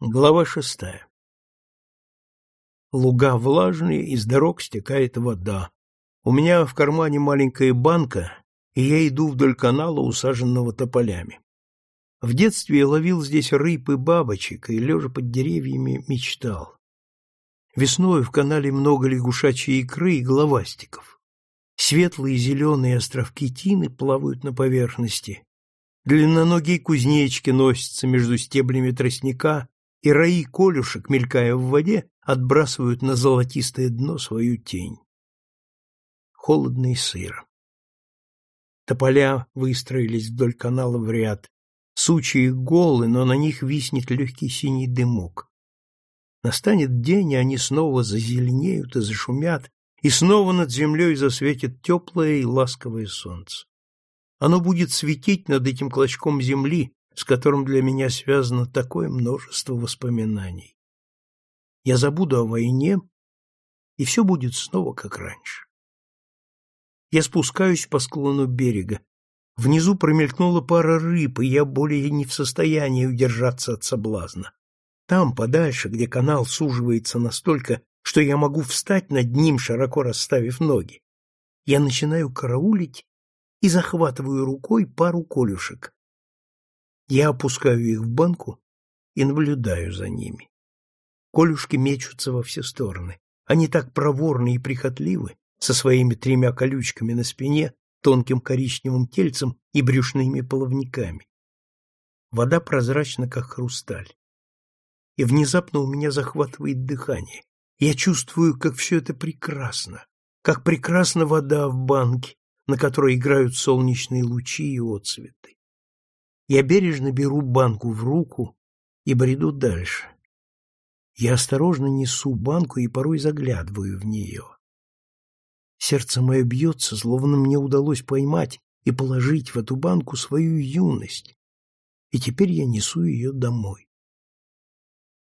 Глава шестая. Луга влажные, из дорог стекает вода. У меня в кармане маленькая банка, и я иду вдоль канала, усаженного тополями. В детстве я ловил здесь рыб и бабочек, и, лежа под деревьями, мечтал. Весной в канале много лягушачьей икры и головастиков. Светлые зеленые островки тины плавают на поверхности. Длинноногие кузнечки носятся между стеблями тростника и раи колюшек, мелькая в воде, отбрасывают на золотистое дно свою тень. Холодно и сыро. Тополя выстроились вдоль канала в ряд. Сучьи голы, но на них виснет легкий синий дымок. Настанет день, и они снова зазеленеют и зашумят, и снова над землей засветит теплое и ласковое солнце. Оно будет светить над этим клочком земли, с которым для меня связано такое множество воспоминаний. Я забуду о войне, и все будет снова как раньше. Я спускаюсь по склону берега. Внизу промелькнула пара рыб, и я более не в состоянии удержаться от соблазна. Там, подальше, где канал суживается настолько, что я могу встать над ним, широко расставив ноги, я начинаю караулить и захватываю рукой пару колюшек. Я опускаю их в банку и наблюдаю за ними. Колюшки мечутся во все стороны. Они так проворны и прихотливы, со своими тремя колючками на спине, тонким коричневым тельцем и брюшными половниками. Вода прозрачна, как хрусталь. И внезапно у меня захватывает дыхание. Я чувствую, как все это прекрасно, как прекрасна вода в банке, на которой играют солнечные лучи и отцветы. Я бережно беру банку в руку и бреду дальше. Я осторожно несу банку и порой заглядываю в нее. Сердце мое бьется, словно мне удалось поймать и положить в эту банку свою юность, и теперь я несу ее домой.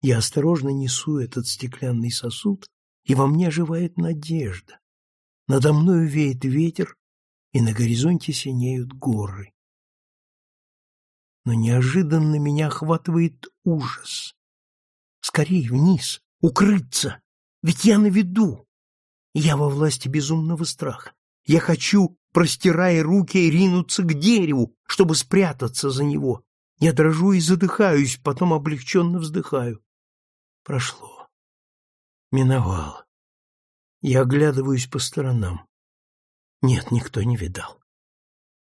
Я осторожно несу этот стеклянный сосуд, и во мне оживает надежда. Надо мною веет ветер, и на горизонте синеют горы но неожиданно меня охватывает ужас. Скорей вниз, укрыться, ведь я на виду. Я во власти безумного страха. Я хочу, простирая руки, ринуться к дереву, чтобы спрятаться за него. Я дрожу и задыхаюсь, потом облегченно вздыхаю. Прошло. Миновало. Я оглядываюсь по сторонам. Нет, никто не видал.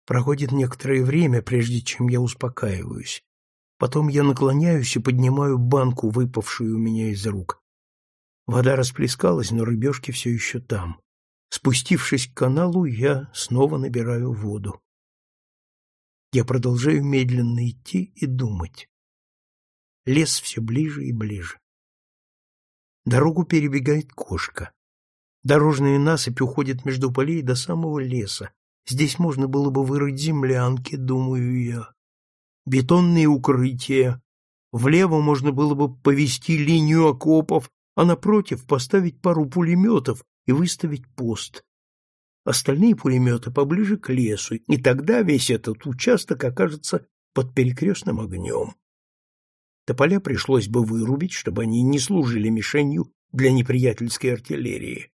Проходит некоторое время, прежде чем я успокаиваюсь. Потом я наклоняюсь и поднимаю банку, выпавшую у меня из рук. Вода расплескалась, но рыбешки все еще там. Спустившись к каналу, я снова набираю воду. Я продолжаю медленно идти и думать. Лес все ближе и ближе. Дорогу перебегает кошка. Дорожная насыпь уходит между полей до самого леса, Здесь можно было бы вырыть землянки, думаю я. Бетонные укрытия. Влево можно было бы повести линию окопов, а напротив поставить пару пулеметов и выставить пост. Остальные пулеметы поближе к лесу, и тогда весь этот участок окажется под перекрестным огнем. Тополя пришлось бы вырубить, чтобы они не служили мишенью для неприятельской артиллерии.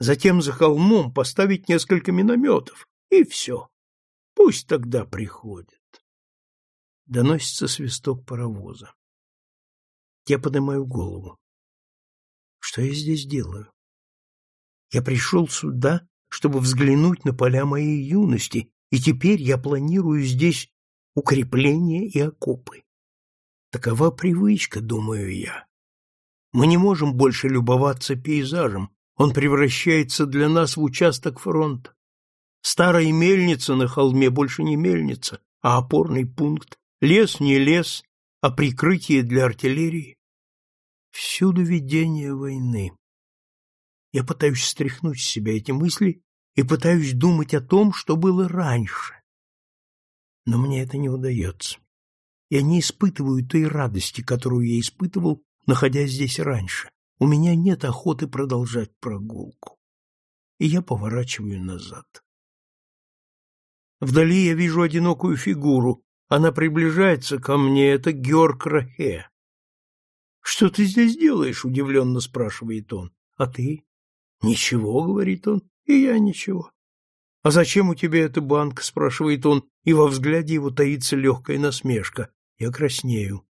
Затем за холмом поставить несколько минометов, и все. Пусть тогда приходят. Доносится свисток паровоза. Я поднимаю голову. Что я здесь делаю? Я пришел сюда, чтобы взглянуть на поля моей юности, и теперь я планирую здесь укрепления и окопы. Такова привычка, думаю я. Мы не можем больше любоваться пейзажем, он превращается для нас в участок фронта. Старая мельница на холме больше не мельница, а опорный пункт. Лес не лес, а прикрытие для артиллерии. Всюду видение войны. Я пытаюсь стряхнуть с себя эти мысли и пытаюсь думать о том, что было раньше. Но мне это не удается. Я не испытываю той радости, которую я испытывал, находясь здесь раньше. У меня нет охоты продолжать прогулку. И я поворачиваю назад. Вдали я вижу одинокую фигуру. Она приближается ко мне. Это Георг Рахе. Что ты здесь делаешь? удивленно спрашивает он. А ты? Ничего, говорит он. И я ничего. А зачем у тебя эта банка? спрашивает он, и во взгляде его таится легкая насмешка. Я краснею.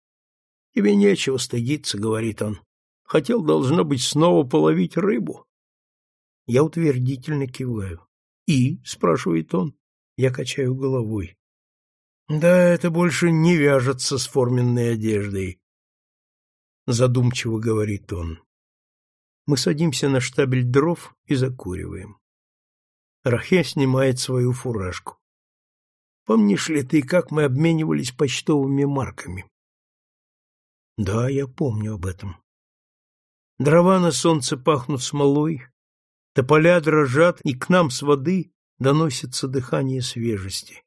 Тебе нечего стыдиться, говорит он. Хотел, должно быть, снова половить рыбу. Я утвердительно киваю. И? спрашивает он. Я качаю головой. Да, это больше не вяжется с форменной одеждой задумчиво говорит он. Мы садимся на штабель дров и закуриваем. Рахе снимает свою фуражку. Помнишь ли ты, как мы обменивались почтовыми марками? Да, я помню об этом. Дрова на солнце пахнут смолой, тополя дрожат, и к нам с воды доносится дыхание свежести.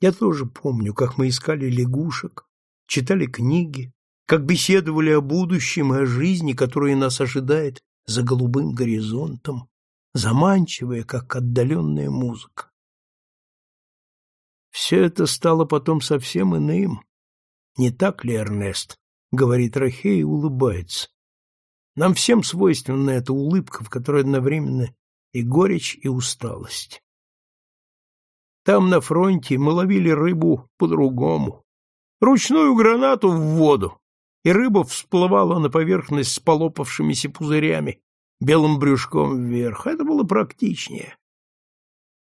Я тоже помню, как мы искали лягушек, читали книги, как беседовали о будущем и о жизни, которая нас ожидает за голубым горизонтом, заманчивая, как отдаленная музыка. Все это стало потом совсем иным. Не так ли, Эрнест? — говорит Рахе и улыбается. Нам всем свойственна эта улыбка, в которой одновременно и горечь, и усталость. Там, на фронте, мы ловили рыбу по-другому. Ручную гранату в воду, и рыба всплывала на поверхность с полопавшимися пузырями, белым брюшком вверх. Это было практичнее.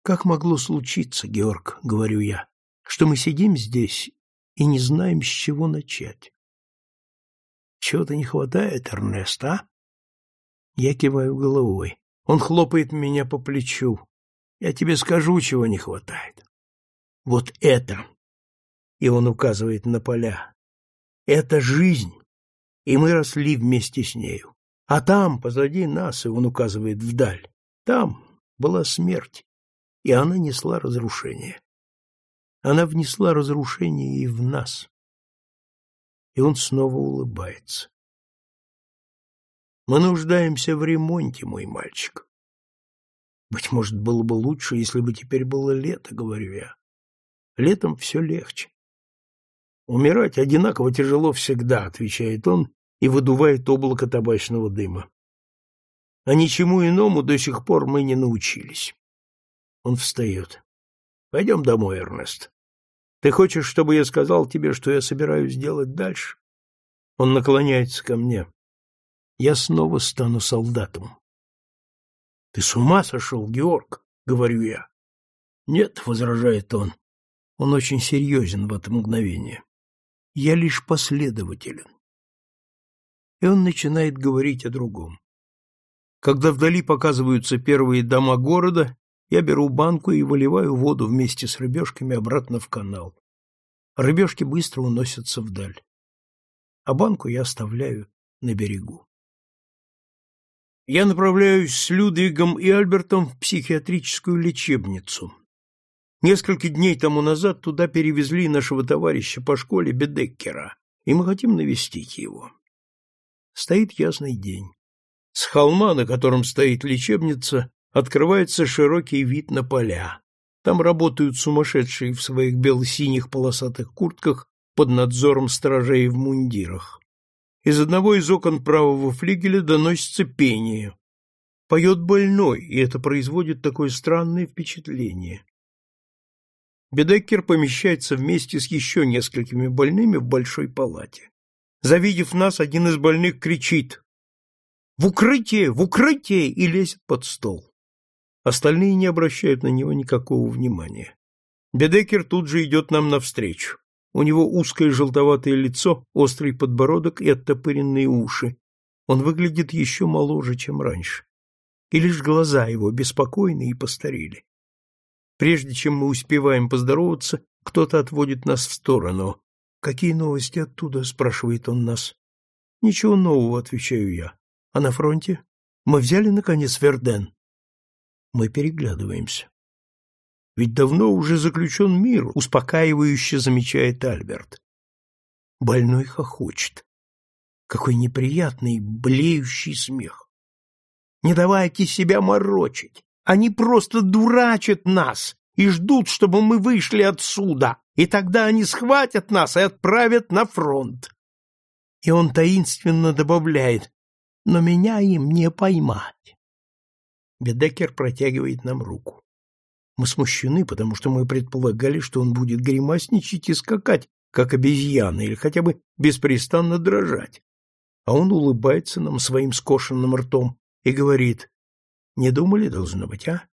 Как могло случиться, Георг, говорю я, что мы сидим здесь и не знаем, с чего начать? Чего-то не хватает, Эрнест, а? Я киваю головой. Он хлопает меня по плечу. Я тебе скажу, чего не хватает. Вот это. И он указывает на поля. Это жизнь, и мы росли вместе с нею. А там, позади нас, и он указывает вдаль, там была смерть, и она несла разрушение. Она внесла разрушение и в нас. И он снова улыбается. Мы нуждаемся в ремонте, мой мальчик. Быть может, было бы лучше, если бы теперь было лето, говорю я. Летом все легче. Умирать одинаково тяжело всегда, отвечает он и выдувает облако табачного дыма. А ничему иному до сих пор мы не научились. Он встает. Пойдем домой, Эрнест. Ты хочешь, чтобы я сказал тебе, что я собираюсь делать дальше? Он наклоняется ко мне. Я снова стану солдатом. Ты с ума сошел, Георг? Говорю я. Нет, возражает он. Он очень серьезен в это мгновение. Я лишь последователен. И он начинает говорить о другом. Когда вдали показываются первые дома города, я беру банку и выливаю воду вместе с рыбешками обратно в канал. Рыбешки быстро уносятся вдаль. А банку я оставляю на берегу. Я направляюсь с Людвигом и Альбертом в психиатрическую лечебницу. Несколько дней тому назад туда перевезли нашего товарища по школе Бедеккера, и мы хотим навестить его. Стоит ясный день. С холма, на котором стоит лечебница, открывается широкий вид на поля. Там работают сумасшедшие в своих бело-синих полосатых куртках под надзором сторожей в мундирах. Из одного из окон правого флигеля доносится пение. Поет больной, и это производит такое странное впечатление. Бедеккер помещается вместе с еще несколькими больными в большой палате. Завидев нас, один из больных кричит «В укрытие! В укрытие!» и лезет под стол. Остальные не обращают на него никакого внимания. Бедекер тут же идет нам навстречу. У него узкое желтоватое лицо, острый подбородок и оттопыренные уши. Он выглядит еще моложе, чем раньше. И лишь глаза его беспокойны и постарели. Прежде чем мы успеваем поздороваться, кто-то отводит нас в сторону. «Какие новости оттуда?» — спрашивает он нас. «Ничего нового», — отвечаю я. «А на фронте? Мы взяли, наконец, Верден?» Мы переглядываемся. «Ведь давно уже заключен мир», — успокаивающе замечает Альберт. Больной хохочет. Какой неприятный, блеющий смех. «Не давайте себя морочить. Они просто дурачат нас и ждут, чтобы мы вышли отсюда, и тогда они схватят нас и отправят на фронт. И он таинственно добавляет, но меня им не поймать. Бедекер протягивает нам руку. Мы смущены, потому что мы предполагали, что он будет гримасничать и скакать, как обезьяна, или хотя бы беспрестанно дрожать. А он улыбается нам своим скошенным ртом и говорит, «Не думали, должно быть, а?»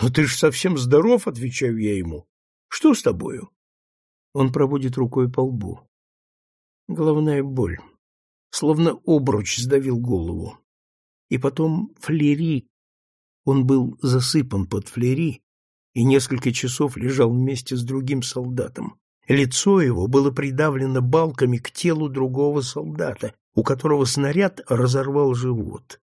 «Ну ты ж совсем здоров», — отвечаю я ему. «Что с тобою?» Он проводит рукой по лбу. Головная боль. Словно обруч сдавил голову. И потом флери. Он был засыпан под флери и несколько часов лежал вместе с другим солдатом. Лицо его было придавлено балками к телу другого солдата, у которого снаряд разорвал живот.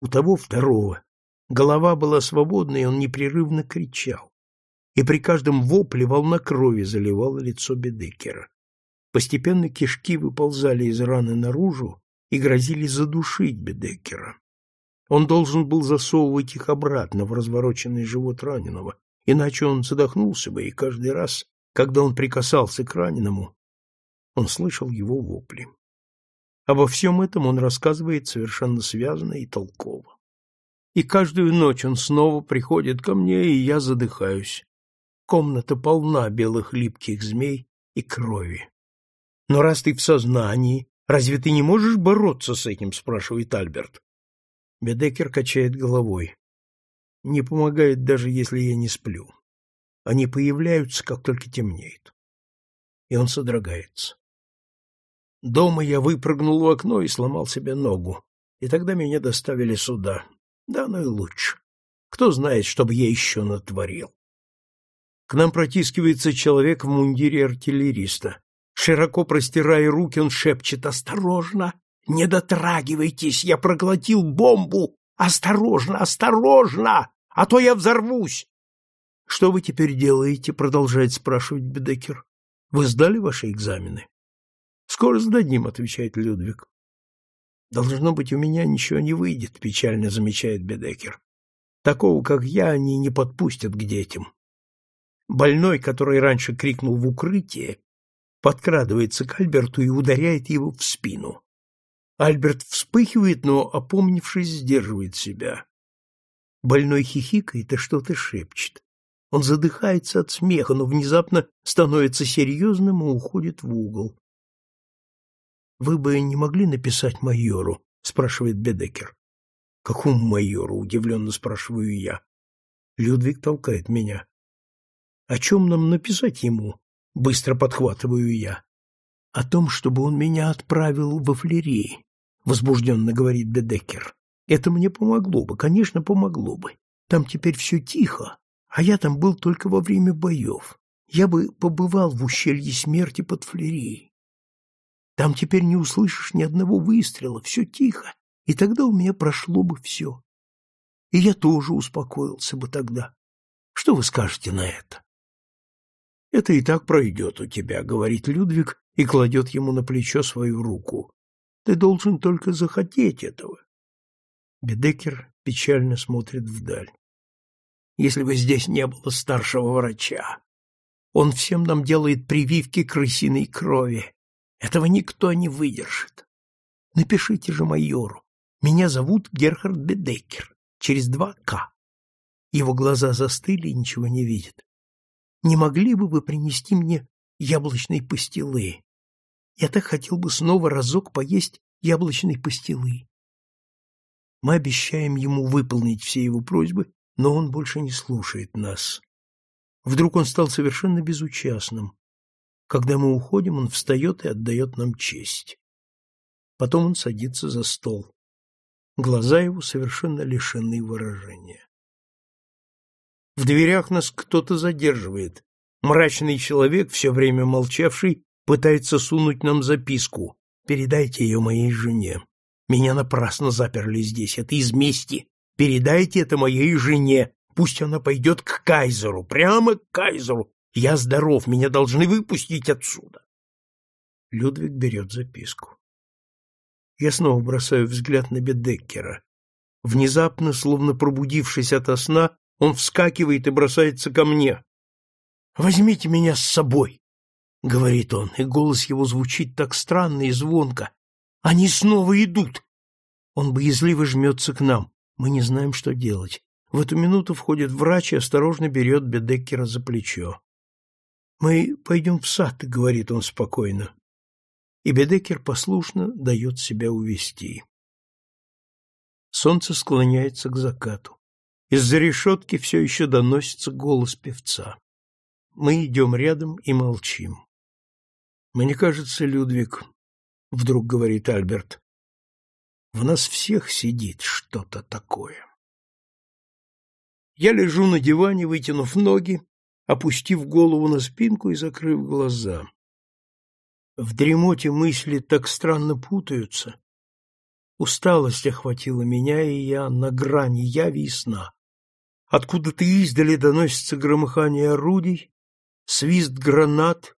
У того второго голова была свободна, и он непрерывно кричал. И при каждом вопле волна крови заливала лицо Бедекера. Постепенно кишки выползали из раны наружу и грозили задушить Бедекера. Он должен был засовывать их обратно в развороченный живот раненого, иначе он задохнулся бы, и каждый раз, когда он прикасался к раненому, он слышал его вопли. Обо всем этом он рассказывает совершенно связно и толково. И каждую ночь он снова приходит ко мне, и я задыхаюсь. Комната полна белых липких змей и крови. Но раз ты в сознании, разве ты не можешь бороться с этим, спрашивает Альберт. Бедекер качает головой. Не помогает даже если я не сплю. Они появляются, как только темнеет. И он содрогается. Дома я выпрыгнул в окно и сломал себе ногу. И тогда меня доставили сюда. Да, ну и лучше. Кто знает, что бы я еще натворил. К нам протискивается человек в мундире артиллериста. Широко простирая руки, он шепчет «Осторожно! Не дотрагивайтесь, я проглотил бомбу! Осторожно, осторожно, а то я взорвусь!» «Что вы теперь делаете?» — продолжает спрашивать Бедекер. «Вы сдали ваши экзамены?» «Скоро сдадим», — отвечает Людвиг. «Должно быть, у меня ничего не выйдет», — печально замечает Бедекер. «Такого, как я, они не подпустят к детям». Больной, который раньше крикнул в укрытие, подкрадывается к Альберту и ударяет его в спину. Альберт вспыхивает, но, опомнившись, сдерживает себя. Больной хихикает и что-то шепчет. Он задыхается от смеха, но внезапно становится серьезным и уходит в угол. «Вы бы не могли написать майору?» — спрашивает Бедекер. «Какому майору?» — удивленно спрашиваю я. Людвиг толкает меня. «О чем нам написать ему?» — быстро подхватываю я. «О том, чтобы он меня отправил во флерии», — возбужденно говорит Бедекер. «Это мне помогло бы, конечно, помогло бы. Там теперь все тихо, а я там был только во время боев. Я бы побывал в ущелье смерти под флерией. Там теперь не услышишь ни одного выстрела, все тихо, и тогда у меня прошло бы все. И я тоже успокоился бы тогда. Что вы скажете на это? Это и так пройдет у тебя, говорит Людвиг и кладет ему на плечо свою руку. Ты должен только захотеть этого. Бедекер печально смотрит вдаль. Если бы здесь не было старшего врача, он всем нам делает прививки крысиной крови. Этого никто не выдержит. Напишите же майору. Меня зовут Герхард Бедекер. Через два К. Его глаза застыли и ничего не видят не могли бы вы принести мне яблочной пастилы? Я так хотел бы снова разок поесть яблочной пастилы. Мы обещаем ему выполнить все его просьбы, но он больше не слушает нас. Вдруг он стал совершенно безучастным. Когда мы уходим, он встает и отдает нам честь. Потом он садится за стол. Глаза его совершенно лишены выражения. В дверях нас кто-то задерживает. Мрачный человек, все время молчавший, пытается сунуть нам записку. Передайте ее моей жене. Меня напрасно заперли здесь. Это из мести. Передайте это моей жене. Пусть она пойдет к кайзеру, прямо к кайзеру. Я здоров, меня должны выпустить отсюда. Людвиг берет записку. Я снова бросаю взгляд на Бедеккера. Внезапно, словно пробудившись ото сна, он вскакивает и бросается ко мне. «Возьмите меня с собой!» — говорит он, и голос его звучит так странно и звонко. «Они снова идут!» Он боязливо жмется к нам. Мы не знаем, что делать. В эту минуту входит врач и осторожно берет Бедеккера за плечо. «Мы пойдем в сад», — говорит он спокойно. И Бедеккер послушно дает себя увести. Солнце склоняется к закату. Из-за решетки все еще доносится голос певца. Мы идем рядом и молчим. «Мне кажется, Людвиг», — вдруг говорит Альберт, — «в нас всех сидит что-то такое». Я лежу на диване, вытянув ноги, опустив голову на спинку и закрыв глаза. В дремоте мысли так странно путаются. Усталость охватила меня, и я на грани яви и сна. Откуда-то издали доносится громыхание орудий, свист гранат,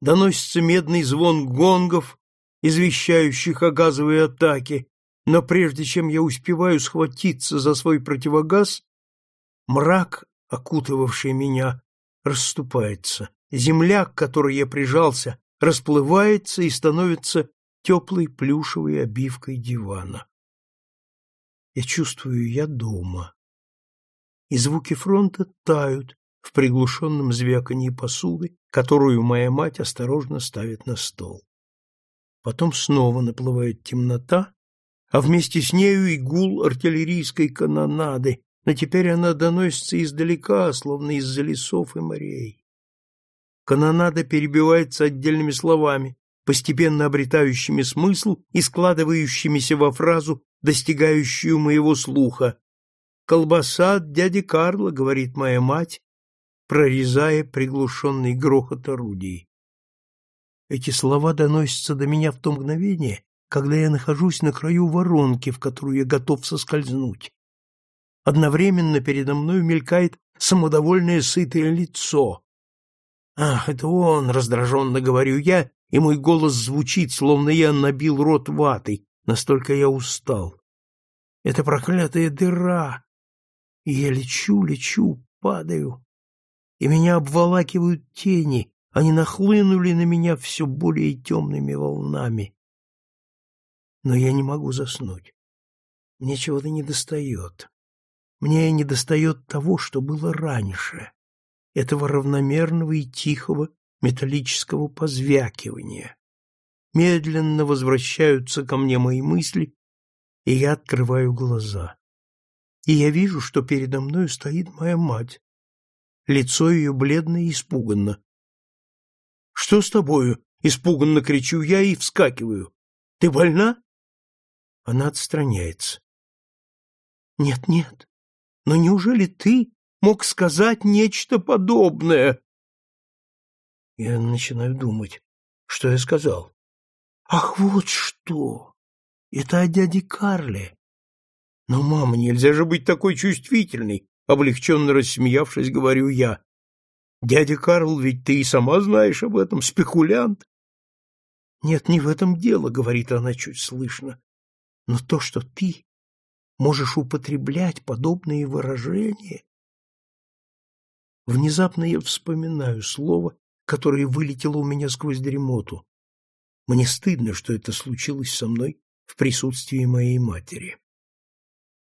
доносится медный звон гонгов, извещающих о газовой атаке, но прежде чем я успеваю схватиться за свой противогаз, мрак, окутывавший меня, расступается. Земля, к которой я прижался, расплывается и становится теплой плюшевой обивкой дивана. Я чувствую, я дома. И звуки фронта тают в приглушенном звяканье посуды, которую моя мать осторожно ставит на стол. Потом снова наплывает темнота, а вместе с нею и гул артиллерийской канонады, но теперь она доносится издалека, словно из-за лесов и морей. Канонада перебивается отдельными словами, постепенно обретающими смысл и складывающимися во фразу, достигающую моего слуха. «Колбаса от дяди Карла», — говорит моя мать, прорезая приглушенный грохот орудий. Эти слова доносятся до меня в то мгновение, когда я нахожусь на краю воронки, в которую я готов соскользнуть. Одновременно передо мной мелькает самодовольное сытое лицо. «Ах, это он!» — раздраженно говорю я, и мой голос звучит, словно я набил рот ватой, настолько я устал. Это проклятая дыра! И я лечу, лечу, падаю, и меня обволакивают тени, они нахлынули на меня все более темными волнами. Но я не могу заснуть. Мне чего-то недостает. Мне недостает того, что было раньше, этого равномерного и тихого металлического позвякивания. Медленно возвращаются ко мне мои мысли, и я открываю глаза. И я вижу, что передо мной стоит моя мать. Лицо ее бледно и испуганно. — Что с тобою? — испуганно кричу я и вскакиваю. — Ты больна? Она отстраняется. Нет, нет, но неужели ты мог сказать нечто подобное? Я начинаю думать, что я сказал. Ах, вот что! Это о дяде Карле. Но, мама, нельзя же быть такой чувствительной, облегченно рассмеявшись, говорю я. Дядя Карл, ведь ты и сама знаешь об этом, спекулянт. Нет, не в этом дело, говорит она чуть слышно. Но то, что ты можешь употреблять подобные выражения? Внезапно я вспоминаю слово, которое вылетело у меня сквозь дремоту. Мне стыдно, что это случилось со мной в присутствии моей матери.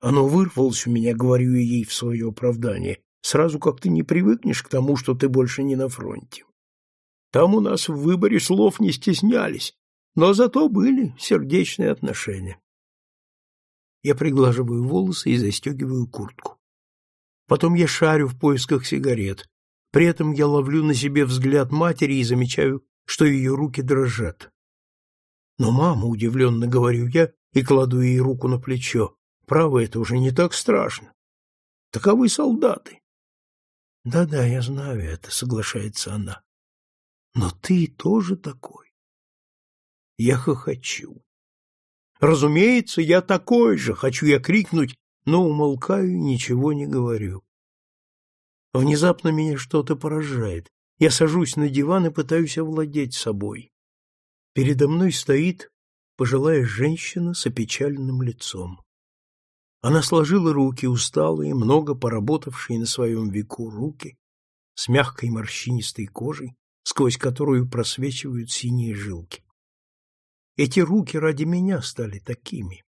Оно вырвалось у меня, говорю я ей в свое оправдание, сразу как ты не привыкнешь к тому, что ты больше не на фронте. Там у нас в выборе слов не стеснялись, но зато были сердечные отношения. Я приглаживаю волосы и застегиваю куртку. Потом я шарю в поисках сигарет. При этом я ловлю на себе взгляд матери и замечаю, что ее руки дрожат. Но, мама, удивленно говорю я и кладу ей руку на плечо. Право, это уже не так страшно. Таковы солдаты. Да-да, я знаю это, соглашается она. Но ты тоже такой. Я хохочу. Разумеется, я такой же, хочу я крикнуть, но умолкаю и ничего не говорю. Внезапно меня что-то поражает. Я сажусь на диван и пытаюсь овладеть собой. Передо мной стоит пожилая женщина с опечаленным лицом. Она сложила руки, усталые, много поработавшие на своем веку руки, с мягкой морщинистой кожей, сквозь которую просвечивают синие жилки. Эти руки ради меня стали такими.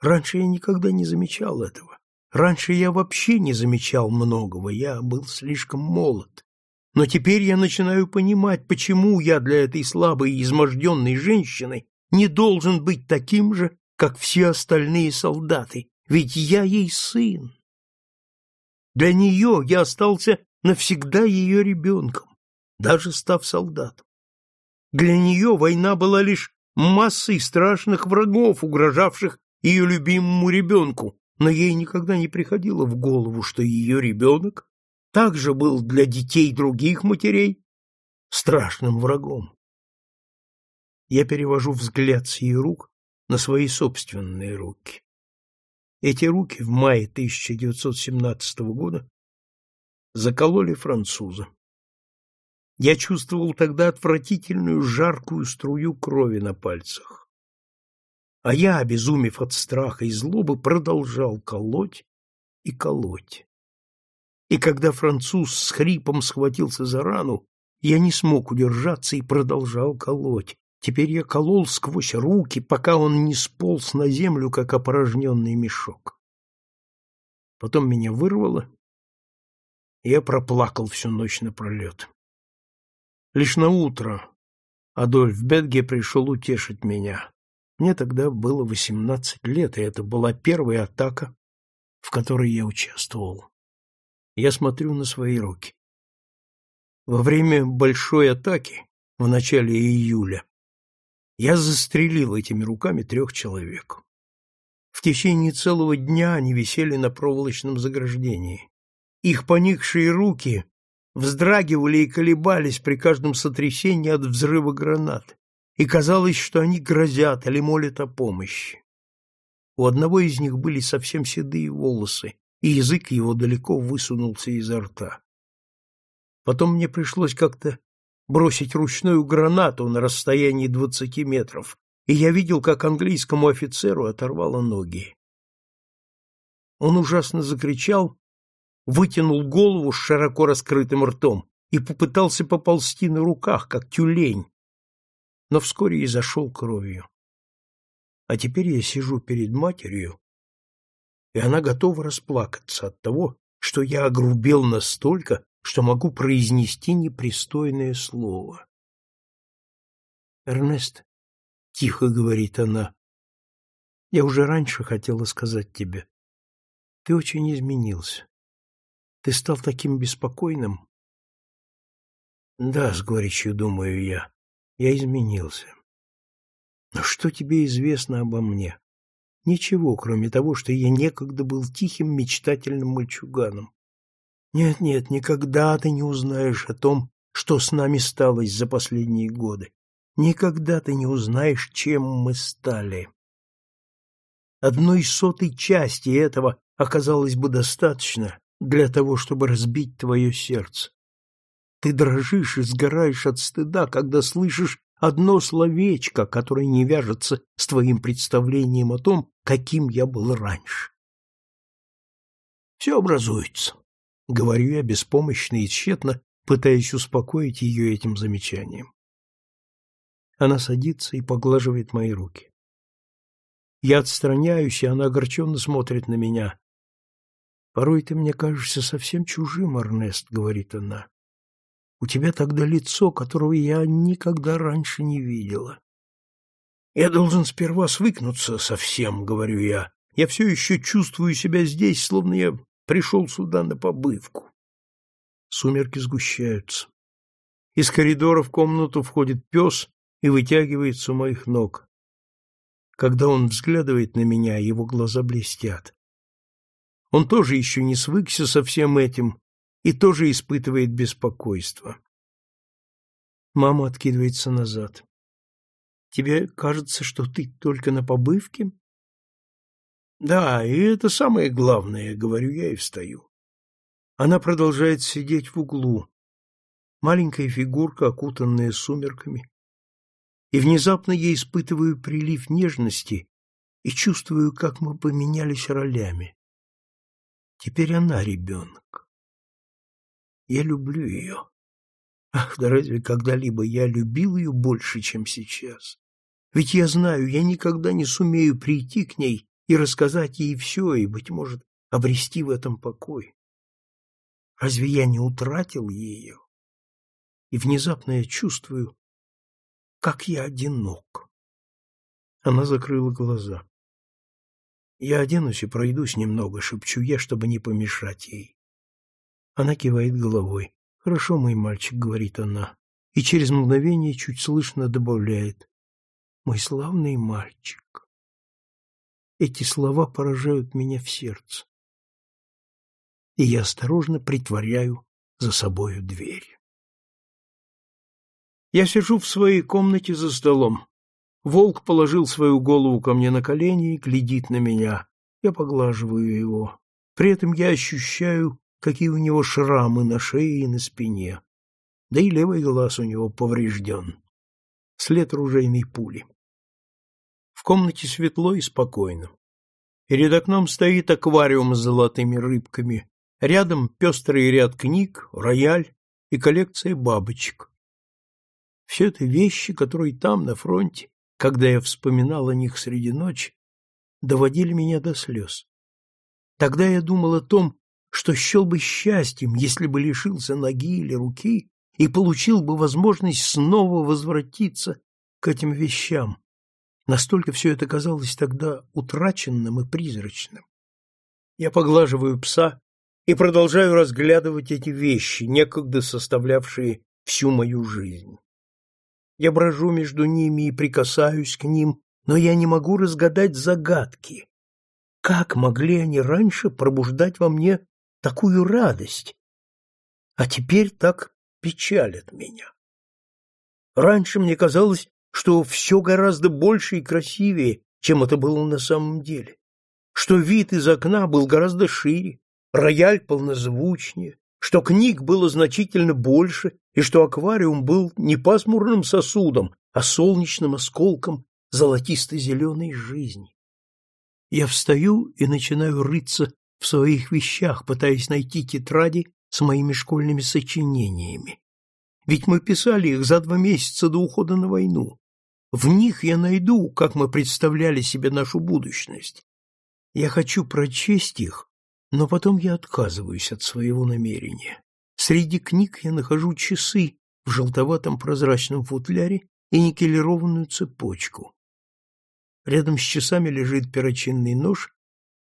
Раньше я никогда не замечал этого. Раньше я вообще не замечал многого, я был слишком молод. Но теперь я начинаю понимать, почему я для этой слабой и изможденной женщины не должен быть таким же, как все остальные солдаты, ведь я ей сын. Для нее я остался навсегда ее ребенком, даже став солдатом. Для нее война была лишь массой страшных врагов, угрожавших ее любимому ребенку, но ей никогда не приходило в голову, что ее ребенок также был для детей других матерей страшным врагом. Я перевожу взгляд с ее рук на свои собственные руки. Эти руки в мае 1917 года закололи француза. Я чувствовал тогда отвратительную жаркую струю крови на пальцах. А я, обезумев от страха и злобы, продолжал колоть и колоть. И когда француз с хрипом схватился за рану, я не смог удержаться и продолжал колоть. Теперь я колол сквозь руки, пока он не сполз на землю, как опорожненный мешок. Потом меня вырвало, и я проплакал всю ночь напролет. Лишь на утро Адольф Бетге пришел утешить меня. Мне тогда было восемнадцать лет, и это была первая атака, в которой я участвовал. Я смотрю на свои руки. Во время большой атаки в начале июля я застрелил этими руками трех человек. В течение целого дня они висели на проволочном заграждении. Их поникшие руки вздрагивали и колебались при каждом сотрясении от взрыва гранат, и казалось, что они грозят или молят о помощи. У одного из них были совсем седые волосы, и язык его далеко высунулся изо рта. Потом мне пришлось как-то бросить ручную гранату на расстоянии двадцати метров, и я видел, как английскому офицеру оторвало ноги. Он ужасно закричал, вытянул голову с широко раскрытым ртом и попытался поползти на руках, как тюлень, но вскоре и зашел кровью. А теперь я сижу перед матерью, и она готова расплакаться от того, что я огрубел настолько, что могу произнести непристойное слово. «Эрнест», — тихо говорит она, — «я уже раньше хотела сказать тебе, ты очень изменился. Ты стал таким беспокойным». «Да, с горечью думаю я, я изменился. Но что тебе известно обо мне? Ничего, кроме того, что я некогда был тихим мечтательным мальчуганом. Нет, нет, никогда ты не узнаешь о том, что с нами сталось за последние годы. Никогда ты не узнаешь, чем мы стали. Одной сотой части этого оказалось бы достаточно для того, чтобы разбить твое сердце. Ты дрожишь и сгораешь от стыда, когда слышишь одно словечко, которое не вяжется с твоим представлением о том, каким я был раньше. Все образуется, — говорю я беспомощно и тщетно, пытаясь успокоить ее этим замечанием. Она садится и поглаживает мои руки. Я отстраняюсь, и она огорченно смотрит на меня. «Порой ты мне кажешься совсем чужим, Эрнест», — говорит она. У тебя тогда лицо, которого я никогда раньше не видела. Я должен сперва свыкнуться со всем, говорю я. Я все еще чувствую себя здесь, словно я пришел сюда на побывку. Сумерки сгущаются. Из коридора в комнату входит пес и вытягивается у моих ног. Когда он взглядывает на меня, его глаза блестят. Он тоже еще не свыкся со всем этим, и тоже испытывает беспокойство. Мама откидывается назад. Тебе кажется, что ты только на побывке? Да, и это самое главное, говорю я и встаю. Она продолжает сидеть в углу. Маленькая фигурка, окутанная сумерками. И внезапно я испытываю прилив нежности и чувствую, как мы поменялись ролями. Теперь она ребенок. Я люблю ее. Ах, да разве когда-либо я любил ее больше, чем сейчас? Ведь я знаю, я никогда не сумею прийти к ней и рассказать ей все, и, быть может, обрести в этом покой. Разве я не утратил ее? И внезапно я чувствую, как я одинок. Она закрыла глаза. Я оденусь и пройдусь немного, шепчу я, чтобы не помешать ей. Она кивает головой. «Хорошо, мой мальчик», — говорит она, и через мгновение чуть слышно добавляет. «Мой славный мальчик». Эти слова поражают меня в сердце. И я осторожно притворяю за собою дверь. Я сижу в своей комнате за столом. Волк положил свою голову ко мне на колени и глядит на меня. Я поглаживаю его. При этом я ощущаю, какие у него шрамы на шее и на спине. Да и левый глаз у него поврежден. След ружейной пули. В комнате светло и спокойно. Перед окном стоит аквариум с золотыми рыбками. Рядом пестрый ряд книг, рояль и коллекция бабочек. Все это вещи, которые там, на фронте, когда я вспоминал о них среди ночи, доводили меня до слез. Тогда я думал о том, что счел бы счастьем, если бы лишился ноги или руки и получил бы возможность снова возвратиться к этим вещам, Настолько все это казалось тогда утраченным и призрачным. Я поглаживаю пса и продолжаю разглядывать эти вещи, некогда составлявшие всю мою жизнь. Я брожу между ними и прикасаюсь к ним, но я не могу разгадать загадки. Как могли они раньше пробуждать во мне такую радость, а теперь так печалят меня? Раньше мне казалось, что все гораздо больше и красивее, чем это было на самом деле, что вид из окна был гораздо шире, рояль полнозвучнее, что книг было значительно больше и что аквариум был не пасмурным сосудом, а солнечным осколком золотисто-зеленой жизни. Я встаю и начинаю рыться в своих вещах, пытаясь найти тетради с моими школьными сочинениями. Ведь мы писали их за два месяца до ухода на войну. В них я найду, как мы представляли себе нашу будущность. Я хочу прочесть их, но потом я отказываюсь от своего намерения. Среди книг я нахожу часы в желтоватом прозрачном футляре и никелированную цепочку. Рядом с часами лежит перочинный нож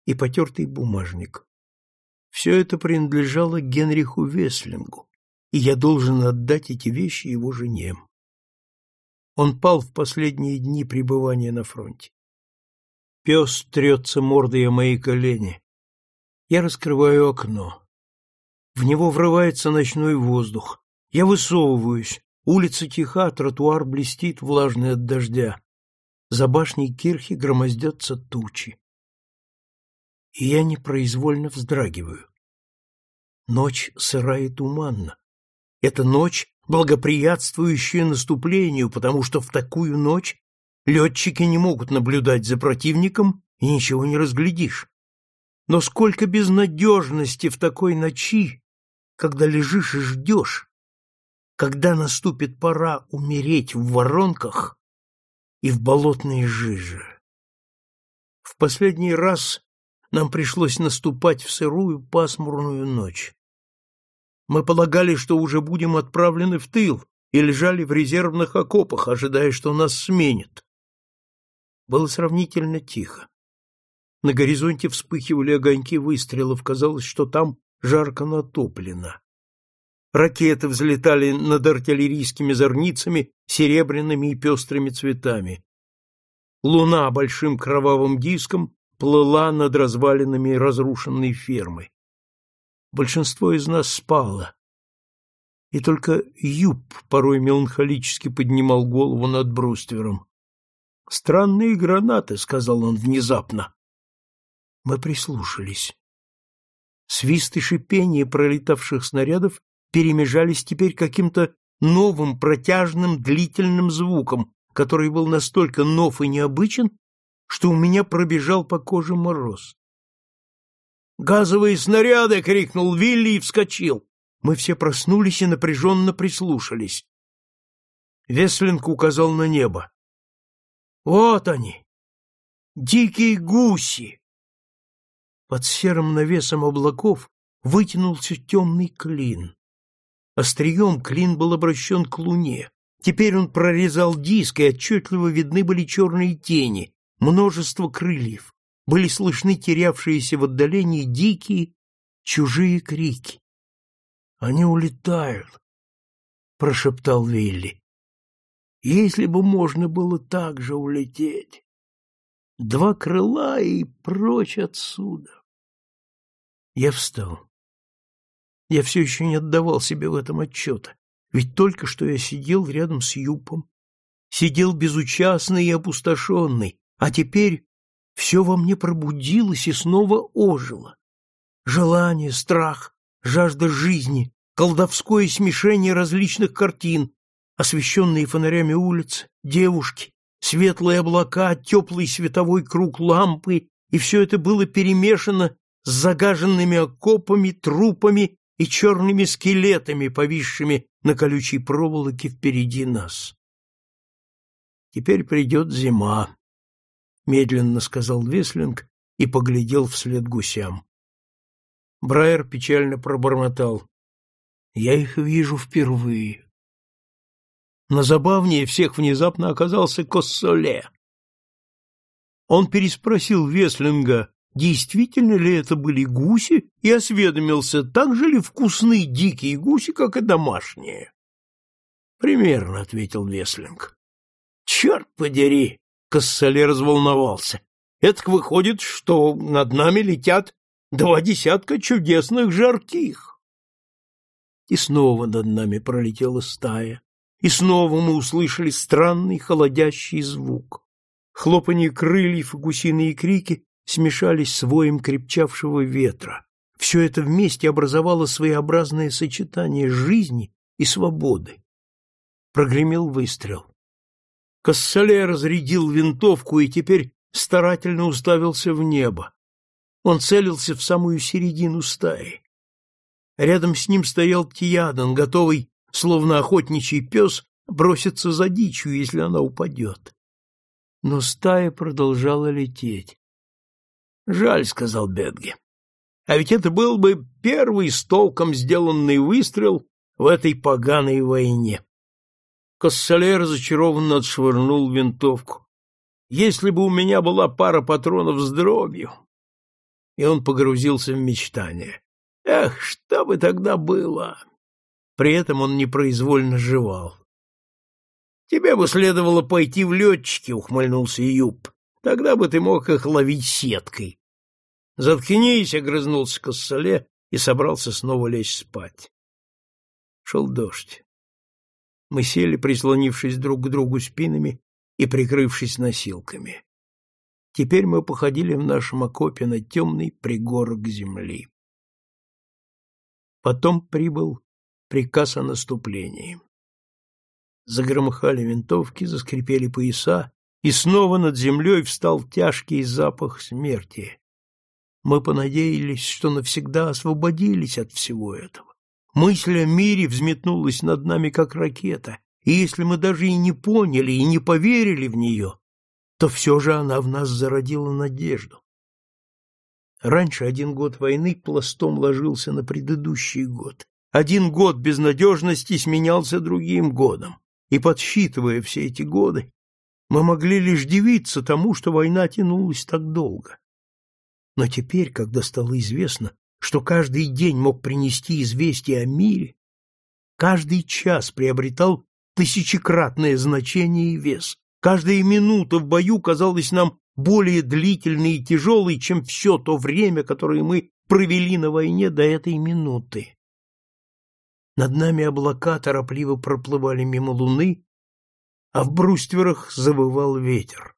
и потертый бумажник. Все это принадлежало Генриху Веслингу, и я должен отдать эти вещи его жене. Он пал в последние дни пребывания на фронте. Пес трется мордой о мои колени. Я раскрываю окно. В него врывается ночной воздух. Я высовываюсь. Улица тиха, тротуар блестит, влажный от дождя. За башней кирхи громоздятся тучи. И я непроизвольно вздрагиваю. Ночь сырая и туманна. Это ночь, благоприятствующая наступлению, потому что в такую ночь летчики не могут наблюдать за противником и ничего не разглядишь. Но сколько безнадежности в такой ночи, когда лежишь и ждешь, когда наступит пора умереть в воронках и в болотной жиже. В последний раз нам пришлось наступать в сырую пасмурную ночь. Мы полагали, что уже будем отправлены в тыл и лежали в резервных окопах, ожидая, что нас сменят. Было сравнительно тихо. На горизонте вспыхивали огоньки выстрелов, казалось, что там жарко натоплено. Ракеты взлетали над артиллерийскими зорницами серебряными и пестрыми цветами. Луна большим кровавым диском плыла над развалинами разрушенной фермы большинство из нас спало. И только Юб порой меланхолически поднимал голову над бруствером. «Странные гранаты», — сказал он внезапно. Мы прислушались. Свист и шипение пролетавших снарядов перемежались теперь каким-то новым, протяжным, длительным звуком, который был настолько нов и необычен, что у меня пробежал по коже мороз. «Газовые снаряды!» — крикнул Вилли и вскочил. мы все проснулись и напряженно прислушались. Веслинг указал на небо. Вот они! Дикие гуси! Под серым навесом облаков вытянулся темный клин. Острием клин был обращен к луне. Теперь он прорезал диск, и отчетливо видны были черные тени, множество крыльев. Были слышны терявшиеся в отдалении дикие, чужие крики. — Они улетают, — прошептал Вилли. — Если бы можно было так же улететь. Два крыла и прочь отсюда. Я встал. Я все еще не отдавал себе в этом отчета, ведь только что я сидел рядом с Юпом, сидел безучастный и опустошенный, а теперь все во мне пробудилось и снова ожило. Желание, страх, жажда жизни, колдовское смешение различных картин, освещенные фонарями улиц, девушки, светлые облака, теплый световой круг лампы, и все это было перемешано с загаженными окопами, трупами и черными скелетами, повисшими на колючей проволоке впереди нас. «Теперь придет зима», — медленно сказал Веслинг и поглядел вслед гусям. Брайер печально пробормотал. «Я их вижу впервые». Но забавнее всех внезапно оказался Коссоле. Он переспросил Веслинга, действительно ли это были гуси, и осведомился, так же ли вкусны дикие гуси, как и домашние. «Примерно», — ответил Веслинг. «Черт подери!» — Кассале разволновался. «Это выходит, что над нами летят два десятка чудесных жарких». И снова над нами пролетела стая, и снова мы услышали странный холодящий звук. Хлопанье крыльев и гусиные крики смешались с воем крепчавшего ветра. Все это вместе образовало своеобразное сочетание жизни и свободы. Прогремел выстрел. Кассале разрядил винтовку и теперь старательно уставился в небо. Он целился в самую середину стаи. Рядом с ним стоял Тиядан, готовый, словно охотничий пес, броситься за дичью, если она упадет. Но стая продолжала лететь. Жаль, сказал Бедге. А ведь это был бы первый с толком сделанный выстрел в этой поганой войне. Коссоле разочарованно отшвырнул винтовку. Если бы у меня была пара патронов с дробью. И он погрузился в мечтания. Эх, что бы тогда было! При этом он непроизвольно жевал. Тебе бы следовало пойти в летчики, ухмыльнулся Юб. Тогда бы ты мог их ловить сеткой. Заткнись, огрызнулся Кассале и собрался снова лечь спать. Шел дождь. Мы сели, прислонившись друг к другу спинами и прикрывшись носилками. Теперь мы походили в нашем окопе на темный пригорок земли. Потом прибыл приказ о наступлении. Загромыхали винтовки, заскрипели пояса, и снова над землей встал тяжкий запах смерти. Мы понадеялись, что навсегда освободились от всего этого. Мысль о мире взметнулась над нами, как ракета, и если мы даже и не поняли, и не поверили в нее, то все же она в нас зародила надежду. Раньше один год войны пластом ложился на предыдущий год. Один год безнадежности сменялся другим годом, и, подсчитывая все эти годы, мы могли лишь дивиться тому, что война тянулась так долго. Но теперь, когда стало известно, что каждый день мог принести известие о мире, каждый час приобретал тысячекратное значение и вес, каждая минута в бою казалась нам более длительной и тяжелой, чем все то время, которое мы провели на войне до этой минуты. Над нами облака торопливо проплывали мимо луны, а в брустверах завывал ветер.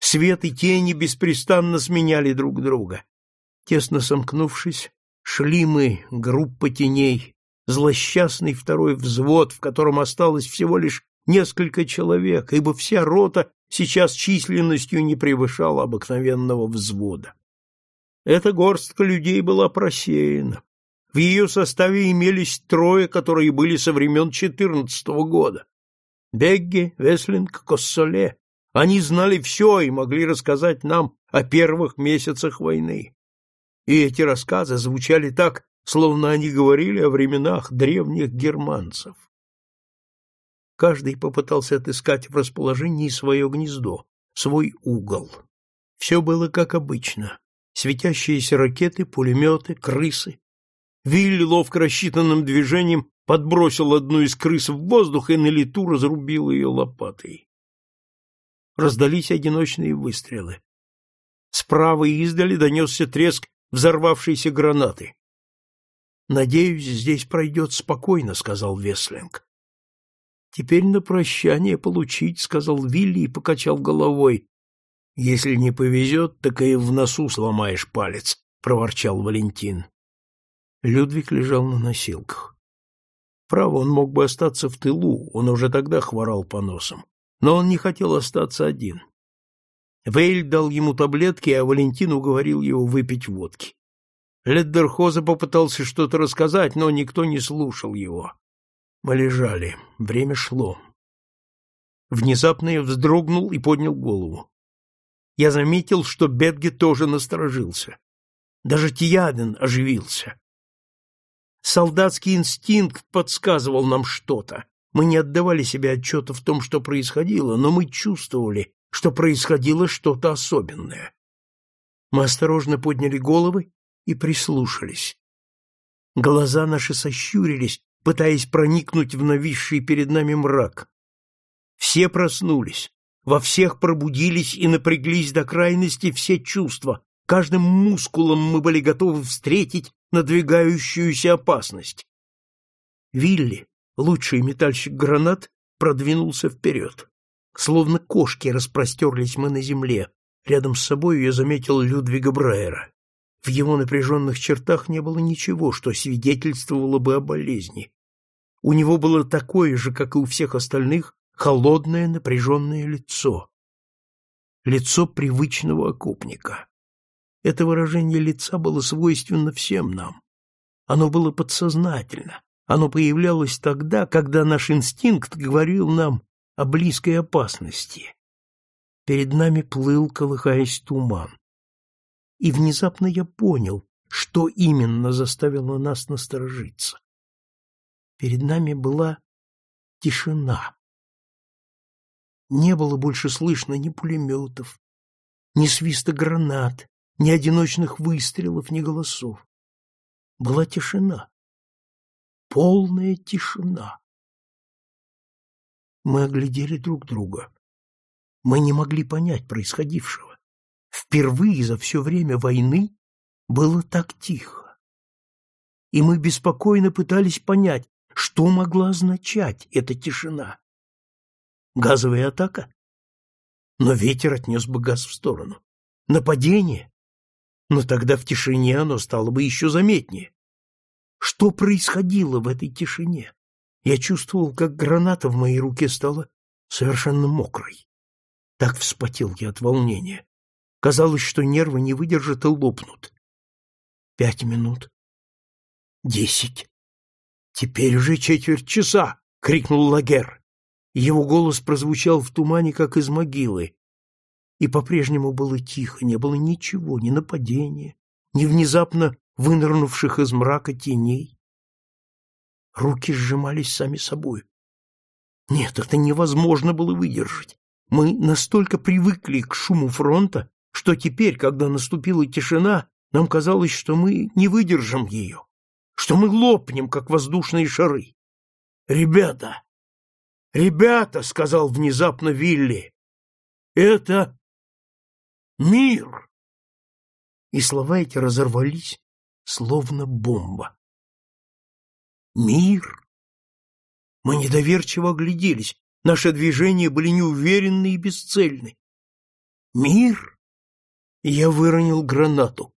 Свет и тени беспрестанно сменяли друг друга. Тесно сомкнувшись, шли мы, группа теней, злосчастный второй взвод, в котором осталось всего лишь несколько человек, ибо вся рота сейчас численностью не превышала обыкновенного взвода. Эта горстка людей была просеяна. В ее составе имелись трое, которые были со времен четырнадцатого года. Бегге, Веслинг, Коссоле. Они знали все и могли рассказать нам о первых месяцах войны. И эти рассказы звучали так, словно они говорили о временах древних германцев. Каждый попытался отыскать в расположении свое гнездо, свой угол. Все было как обычно. Светящиеся ракеты, пулеметы, крысы. Вилли ловко рассчитанным движением подбросил одну из крыс в воздух и на лету разрубил ее лопатой. Раздались одиночные выстрелы. Справа и издали донесся треск взорвавшейся гранаты. «Надеюсь, здесь пройдет спокойно», — сказал Веслинг. «Теперь на прощание получить», — сказал Вилли и покачал головой. «Если не повезет, так и в носу сломаешь палец», — проворчал Валентин. Людвиг лежал на носилках. Право, он мог бы остаться в тылу, он уже тогда хворал по носам. Но он не хотел остаться один. Вейль дал ему таблетки, а Валентин уговорил его выпить водки. Леддерхоза попытался что-то рассказать, но никто не слушал его. Мы лежали. Время шло. Внезапно я вздрогнул и поднял голову. Я заметил, что Бетге тоже насторожился. Даже Тияден оживился. Солдатский инстинкт подсказывал нам что-то. Мы не отдавали себе отчета в том, что происходило, но мы чувствовали, что происходило что-то особенное. Мы осторожно подняли головы и прислушались. Глаза наши сощурились, пытаясь проникнуть в нависший перед нами мрак. Все проснулись, во всех пробудились и напряглись до крайности все чувства, каждым мускулом мы были готовы встретить надвигающуюся опасность. Вилли, лучший метальщик гранат, продвинулся вперед. Словно кошки распростерлись мы на земле. Рядом с собой я заметил Людвига Брайера. В его напряженных чертах не было ничего, что свидетельствовало бы о болезни. У него было такое же, как и у всех остальных, холодное напряженное лицо. Лицо привычного окопника. Это выражение лица было свойственно всем нам. Оно было подсознательно. Оно появлялось тогда, когда наш инстинкт говорил нам о близкой опасности. Перед нами плыл, колыхаясь туман и внезапно я понял, что именно заставило нас насторожиться. Перед нами была тишина. Не было больше слышно ни пулеметов, ни свиста гранат, ни одиночных выстрелов, ни голосов. Была тишина. Полная тишина. Мы оглядели друг друга. Мы не могли понять происходившего. Впервые за все время войны было так тихо. И мы беспокойно пытались понять, что могла означать эта тишина. Газовая атака? Но ветер отнес бы газ в сторону. Нападение? Но тогда в тишине оно стало бы еще заметнее. Что происходило в этой тишине? Я чувствовал, как граната в моей руке стала совершенно мокрой. Так вспотел я от волнения. Казалось, что нервы не выдержат и лопнут. Пять минут. Десять. Теперь уже четверть часа! — крикнул Лагер. Его голос прозвучал в тумане, как из могилы. И по-прежнему было тихо, не было ничего, ни нападения, ни внезапно вынырнувших из мрака теней. Руки сжимались сами собой. Нет, это невозможно было выдержать. Мы настолько привыкли к шуму фронта, что теперь, когда наступила тишина, нам казалось, что мы не выдержим ее, что мы лопнем, как воздушные шары. «Ребята! Ребята!» — сказал внезапно Вилли. «Это мир!» И слова эти разорвались, словно бомба. «Мир!» Мы недоверчиво огляделись, наши движения были неуверенны и бесцельны. «Мир!» Я выронил гранату.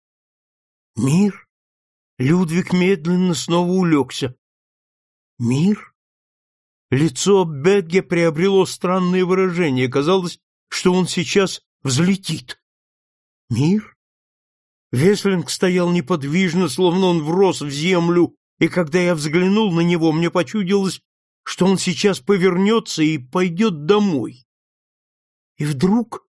Мир? Людвиг медленно снова улегся. Мир? Лицо Бетге приобрело странное выражение. Казалось, что он сейчас взлетит. Мир? Веслинг стоял неподвижно, словно он врос в землю, и когда я взглянул на него, мне почудилось, что он сейчас повернется и пойдет домой. И вдруг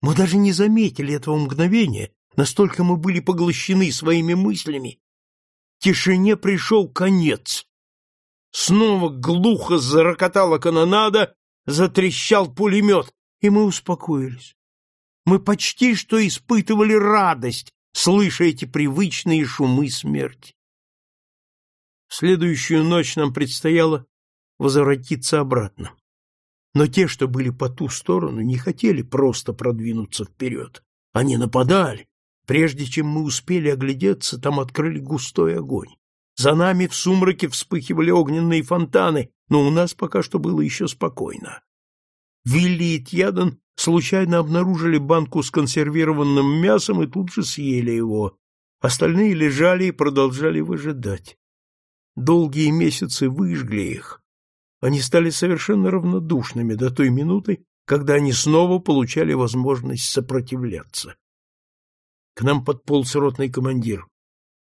мы даже не заметили этого мгновения, настолько мы были поглощены своими мыслями. Тишине пришел конец. Снова глухо зарокотала канонада, затрещал пулемет, и мы успокоились. Мы почти что испытывали радость, слыша эти привычные шумы смерти. В следующую ночь нам предстояло возвратиться обратно. Но те, что были по ту сторону, не хотели просто продвинуться вперед. Они нападали. Прежде чем мы успели оглядеться, там открыли густой огонь. За нами в сумраке вспыхивали огненные фонтаны, но у нас пока что было еще спокойно. Вилли и Тьядан случайно обнаружили банку с консервированным мясом и тут же съели его. Остальные лежали и продолжали выжидать. Долгие месяцы выжгли их. Они стали совершенно равнодушными до той минуты, когда они снова получали возможность сопротивляться. К нам подполз ротный командир.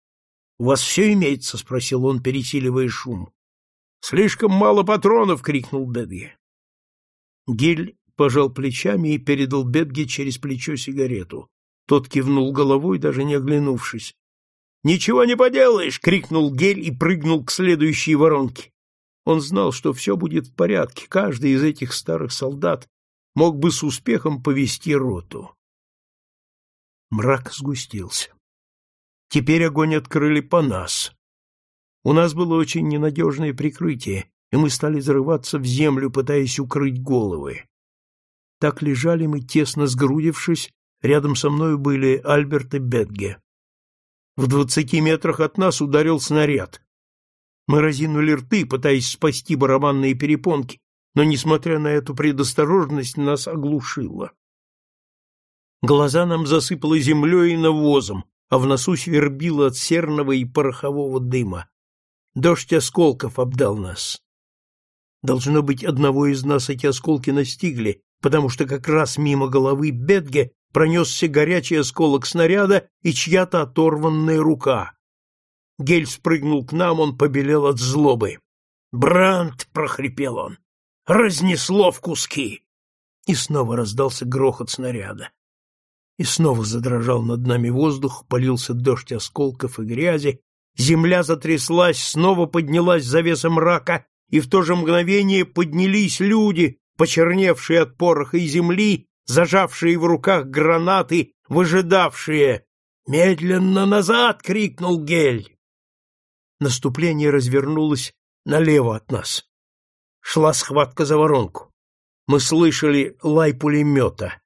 — У вас все имеется? — спросил он, пересиливая шум. — Слишком мало патронов! — крикнул Бедге. Гиль пожал плечами и передал Бедге через плечо сигарету. Тот кивнул головой, даже не оглянувшись. «Ничего не поделаешь!» — крикнул Гель и прыгнул к следующей воронке. Он знал, что все будет в порядке, каждый из этих старых солдат мог бы с успехом повести роту. Мрак сгустился. Теперь огонь открыли по нас. У нас было очень ненадежное прикрытие, и мы стали зарываться в землю, пытаясь укрыть головы. Так лежали мы, тесно сгрудившись, рядом со мной были Альберт и Бетге. В двадцати метрах от нас ударил снаряд. Мы разинули рты, пытаясь спасти барабанные перепонки, но, несмотря на эту предосторожность, нас оглушило. Глаза нам засыпало землей и навозом, а в носу свербило от серного и порохового дыма. Дождь осколков обдал нас. Должно быть, одного из нас эти осколки настигли, потому что как раз мимо головы Бетге пронесся горячий осколок снаряда и чья-то оторванная рука. Гель спрыгнул к нам, он побелел от злобы. «Бранд!» — прохрипел он. «Разнесло в куски!» И снова раздался грохот снаряда. И снова задрожал над нами воздух, полился дождь осколков и грязи, земля затряслась, снова поднялась завеса мрака, и в то же мгновение поднялись люди, почерневшие от пороха и земли, зажавшие в руках гранаты, выжидавшие. «Медленно назад!» — крикнул Гель. Наступление развернулось налево от нас. Шла схватка за воронку. Мы слышали лай пулемета.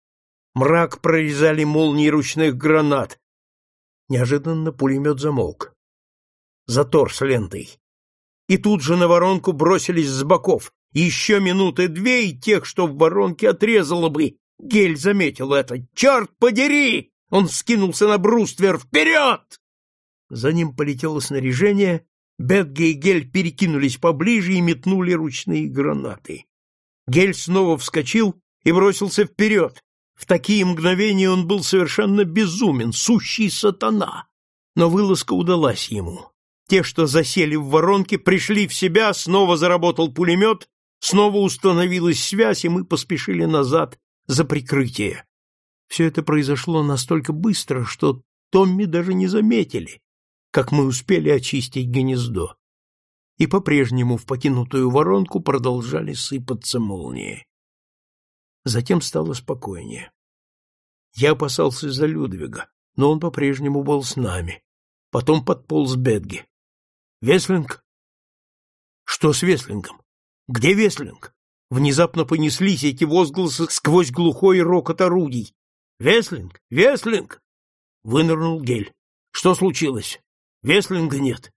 Мрак прорезали молнии ручных гранат. Неожиданно пулемет замолк. Затор с лентой. И тут же на воронку бросились с боков. Еще минуты две, и тех, что в воронке, отрезало бы, Гель заметил это. «Черт подери!» Он скинулся на бруствер. «Вперед!» За ним полетело снаряжение. Бетге и Гель перекинулись поближе и метнули ручные гранаты. Гель снова вскочил и бросился вперед. В такие мгновения он был совершенно безумен, сущий сатана. Но вылазка удалась ему. Те, что засели в воронке, пришли в себя, снова заработал пулемет, снова установилась связь, и мы поспешили назад за прикрытие. Все это произошло настолько быстро, что Томми даже не заметили, как мы успели очистить гнездо. И по-прежнему в покинутую воронку продолжали сыпаться молнии. Затем стало спокойнее. Я опасался за Людвига, но он по-прежнему был с нами. Потом подполз Бетги. «Веслинг?» «Что с Веслингом? Где Веслинг?» Внезапно понеслись эти возгласы сквозь глухой рокот орудий. «Веслинг! Веслинг!» Вынырнул Гель. «Что случилось? Веслинга нет».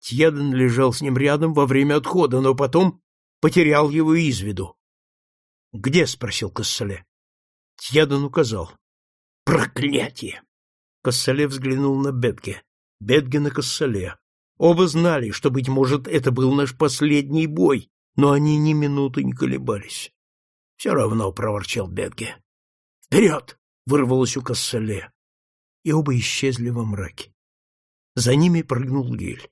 Тьеден лежал с ним рядом во время отхода, но потом потерял его из виду. «Где?» — спросил Кассале. Тьеден указал. «Проклятие!» Кассале взглянул на Бетге. Бетге на Кассале. Оба знали, что, быть может, это был наш последний бой, но они ни минуты не колебались. — Все равно, — проворчал Бетге. — Вперед! — вырвалось у Касселе. и оба исчезли во мраке. За ними прыгнул Гель.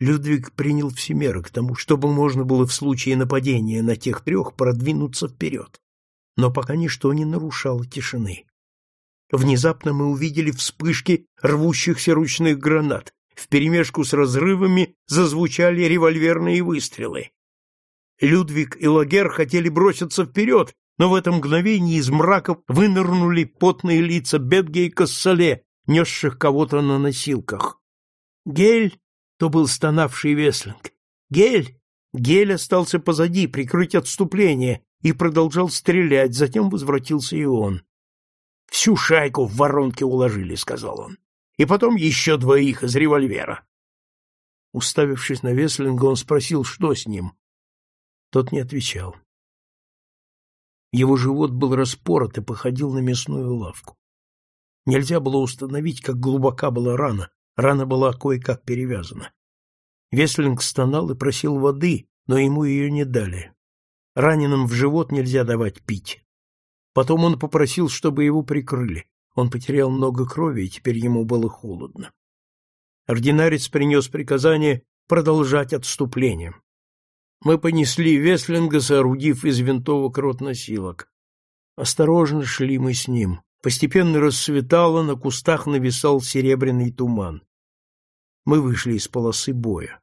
Людвиг принял все меры к тому, чтобы можно было в случае нападения на тех трех продвинуться вперед. Но пока ничто не нарушало тишины. Внезапно мы увидели вспышки рвущихся ручных гранат. Вперемешку с разрывами зазвучали револьверные выстрелы. Людвиг и Лагер хотели броситься вперед, но в это мгновение из мрака вынырнули потные лица Бетге и Кассале, несших кого-то на носилках. Гель, то был стонавший Веслинг. Гель! Гель остался позади, прикрыть отступление, и продолжал стрелять, затем возвратился и он. Всю шайку в воронке уложили, — сказал он. И потом еще двоих из револьвера. Уставившись на Веслинга, он спросил, что с ним. Тот не отвечал. Его живот был распорот и походил на мясную лавку. Нельзя было установить, как глубока была рана. Рана была кое-как перевязана. Веслинг стонал и просил воды, но ему ее не дали. Раненым в живот нельзя давать пить. Потом он попросил, чтобы его прикрыли. Он потерял много крови, и теперь ему было холодно. Ординарец принес приказание продолжать отступление. Мы понесли Веслинга, соорудив из винтовок рот носилок. Осторожно шли мы с ним. Постепенно рассветало, на кустах нависал серебряный туман. Мы вышли из полосы боя.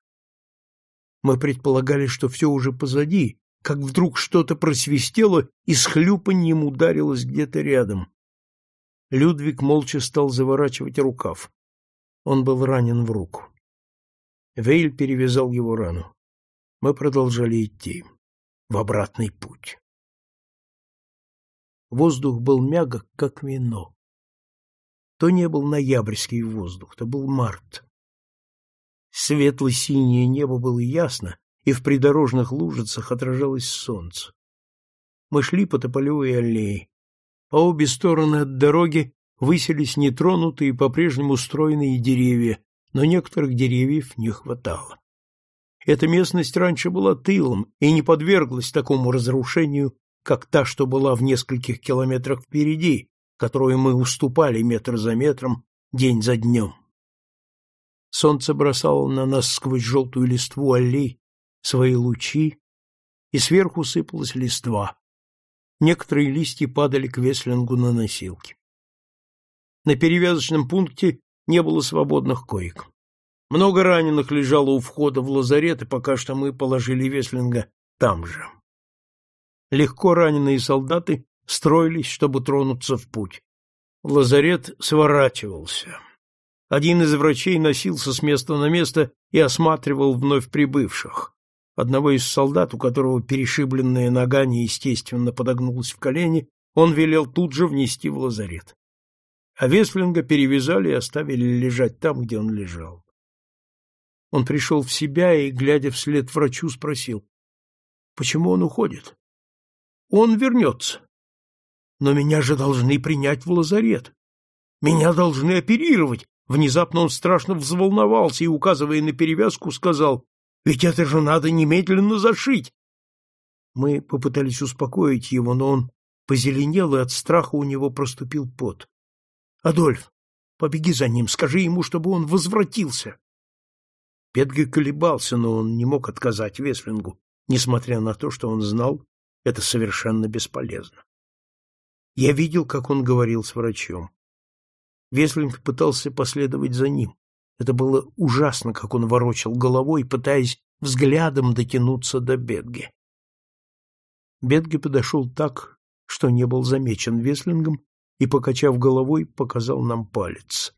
Мы предполагали, что все уже позади, как вдруг что-то просвистело и с хлюпаньем ударилось где-то рядом. Людвиг молча стал заворачивать рукав. Он был ранен в руку. Вейль перевязал его рану. Мы продолжали идти в обратный путь. Воздух был мягок, как вино. То не был ноябрьский воздух, то был март. Светло-синее небо было ясно, и в придорожных лужицах отражалось солнце. Мы шли по тополевой аллее. По обе стороны от дороги высились нетронутые по-прежнему стройные деревья, но некоторых деревьев не хватало. Эта местность раньше была тылом и не подверглась такому разрушению, как та, что была в нескольких километрах впереди, которую мы уступали метр за метром, день за днем. Солнце бросало на нас сквозь желтую листву аллей свои лучи, и сверху сыпалась листва. Некоторые листья падали к Веслингу на носилки. На перевязочном пункте не было свободных коек. Много раненых лежало у входа в лазарет, и пока что мы положили Веслинга там же. Легко раненые солдаты строились, чтобы тронуться в путь. Лазарет сворачивался. Один из врачей носился с места на место и осматривал вновь прибывших. Одного из солдат, у которого перешибленная нога неестественно подогнулась в колени, он велел тут же внести в лазарет. А Веслинга перевязали и оставили лежать там, где он лежал. Он пришел в себя и, глядя вслед врачу, спросил, почему он уходит? Он вернется. Но меня же должны принять в лазарет. Меня должны оперировать. Внезапно он страшно взволновался и, указывая на перевязку, сказал, ведь это же надо немедленно зашить. Мы попытались успокоить его, но он позеленел, и от страха у него проступил пот. — Адольф, побеги за ним, скажи ему, чтобы он возвратился. Петге колебался, но он не мог отказать Веслингу, несмотря на то, что он знал, это совершенно бесполезно. Я видел, как он говорил с врачом. Веслинг пытался последовать за ним. Это было ужасно, как он ворочал головой, пытаясь взглядом дотянуться до Бетге. Бетге подошел так, что не был замечен Веслингом, и, покачав головой, показал нам палец.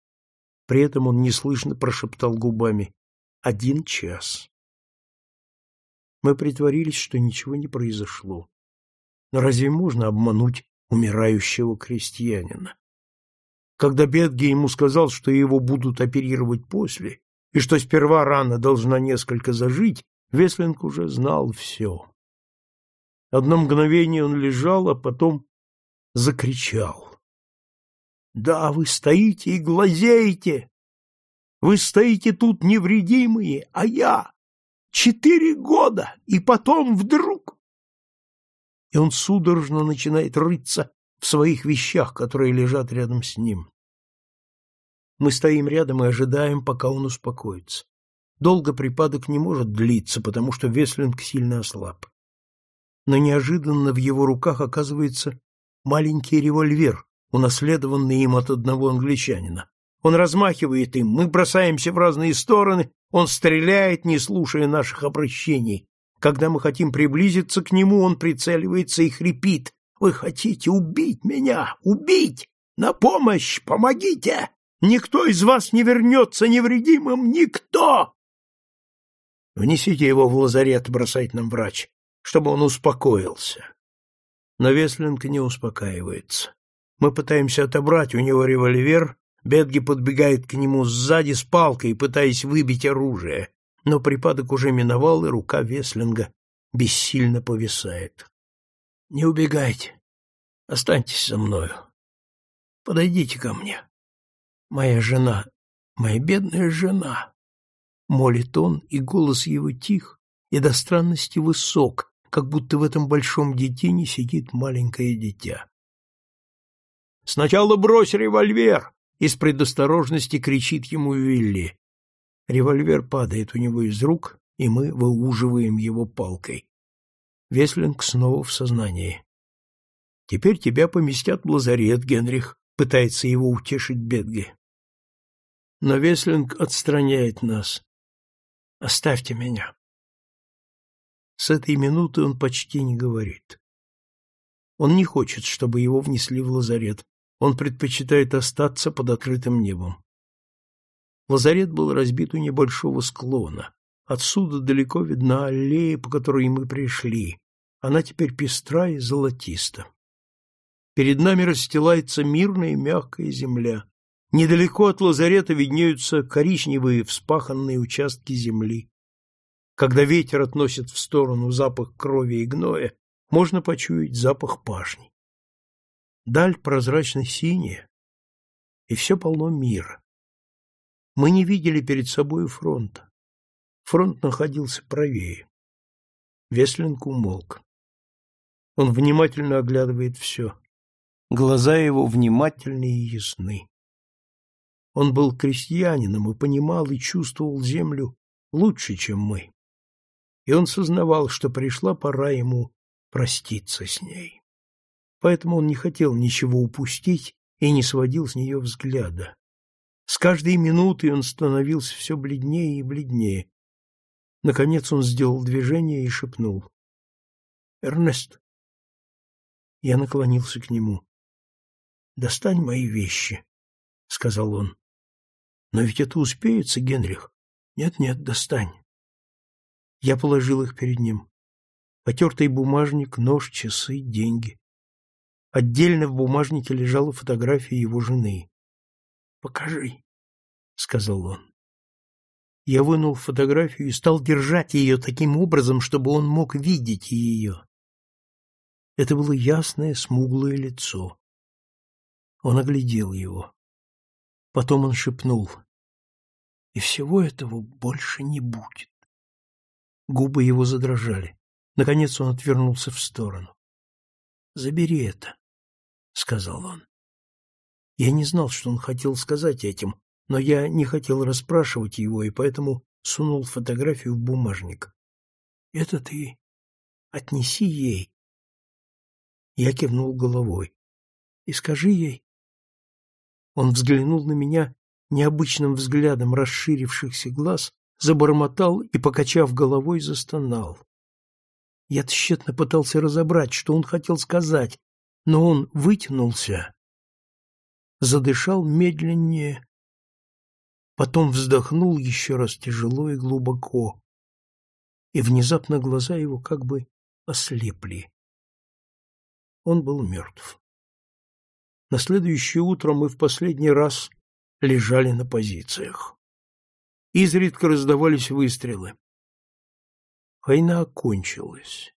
При этом он неслышно прошептал губами «один час». Мы притворились, что ничего не произошло. Но разве можно обмануть умирающего крестьянина? Когда Бетге ему сказал, что его будут оперировать после, и что сперва рана должна несколько зажить, Веслинг уже знал все. Одно мгновение он лежал, а потом закричал. «Да, вы стоите и глазеете! Вы стоите тут невредимые, а я! Четыре года, и потом вдруг...» И он судорожно начинает рыться в своих вещах, которые лежат рядом с ним. Мы стоим рядом и ожидаем, пока он успокоится. Долго припадок не может длиться, потому что Веслинг сильно ослаб. Но неожиданно в его руках оказывается маленький револьвер, унаследованный им от одного англичанина. Он размахивает им, мы бросаемся в разные стороны, он стреляет, не слушая наших обращений. Когда мы хотим приблизиться к нему, он прицеливается и хрипит. «Вы хотите убить меня? Убить? На помощь! Помогите! Никто из вас не вернется невредимым! Никто!» «Внесите его в лазарет», — бросает нам врач, чтобы он успокоился. Но Веслинг не успокаивается. Мы пытаемся отобрать у него револьвер, Бетги подбегает к нему сзади с палкой, пытаясь выбить оружие, но припадок уже миновал, и рука Веслинга бессильно повисает. — Не убегайте. Останьтесь со мною. Подойдите ко мне. Моя жена, моя бедная жена. Молит он, и голос его тих и до странности высок, как будто в этом большом детине сидит маленькое дитя. «Сначала брось револьвер!» Из предосторожности кричит ему Вилли. Револьвер падает у него из рук, и мы выуживаем его палкой. Веслинг снова в сознании. «Теперь тебя поместят в лазарет, Генрих», — пытается его утешить Бетге. Но Веслинг отстраняет нас. «Оставьте меня». С этой минуты он почти не говорит. Он не хочет, чтобы его внесли в лазарет, он предпочитает остаться под открытым небом. Лазарет был разбит у небольшого склона. Отсюда далеко видна аллея, по которой мы пришли. Она теперь пестра и золотиста. Перед нами расстилается мирная и мягкая земля. Недалеко от лазарета виднеются коричневые вспаханные участки земли. Когда ветер относит в сторону запах крови и гноя, можно почуять запах пашни. Даль прозрачно-синяя, и все полно мира. Мы не видели перед собой фронта. Фронт находился правее. Веслинг умолк. Он внимательно оглядывает все. Глаза его внимательны и ясны. Он был крестьянином и понимал и чувствовал землю лучше, чем мы. И он сознавал, что пришла пора ему проститься с ней поэтому он не хотел ничего упустить и не сводил с нее взгляда. С каждой минутой он становился все бледнее и бледнее. Наконец он сделал движение и шепнул. — Эрнест. Я наклонился к нему. — Достань мои вещи, — сказал он. — Но ведь это успеется, Генрих. Нет-нет, достань. Я положил их перед ним. Потертый бумажник, нож, часы, деньги. Отдельно в бумажнике лежала фотография его жены. «Покажи», — сказал он. Я вынул фотографию и стал держать ее таким образом, чтобы он мог видеть ее. Это было ясное, смуглое лицо. Он оглядел его. Потом он шепнул. И всего этого больше не будет. Губы его задрожали. Наконец он отвернулся в сторону. Забери это. — сказал он. Я не знал, что он хотел сказать этим, но я не хотел расспрашивать его, и поэтому сунул фотографию в бумажник. — Это ты отнеси ей. Я кивнул головой. — И скажи ей. Он взглянул на меня необычным взглядом расширившихся глаз, забормотал и, покачав головой, застонал. Я тщетно пытался разобрать, что он хотел сказать, но он вытянулся, задышал медленнее, потом вздохнул еще раз тяжело и глубоко, и внезапно глаза его как бы ослепли. Он был мертв. На следующее утро мы в последний раз лежали на позициях. Изредка раздавались выстрелы. Война окончилась.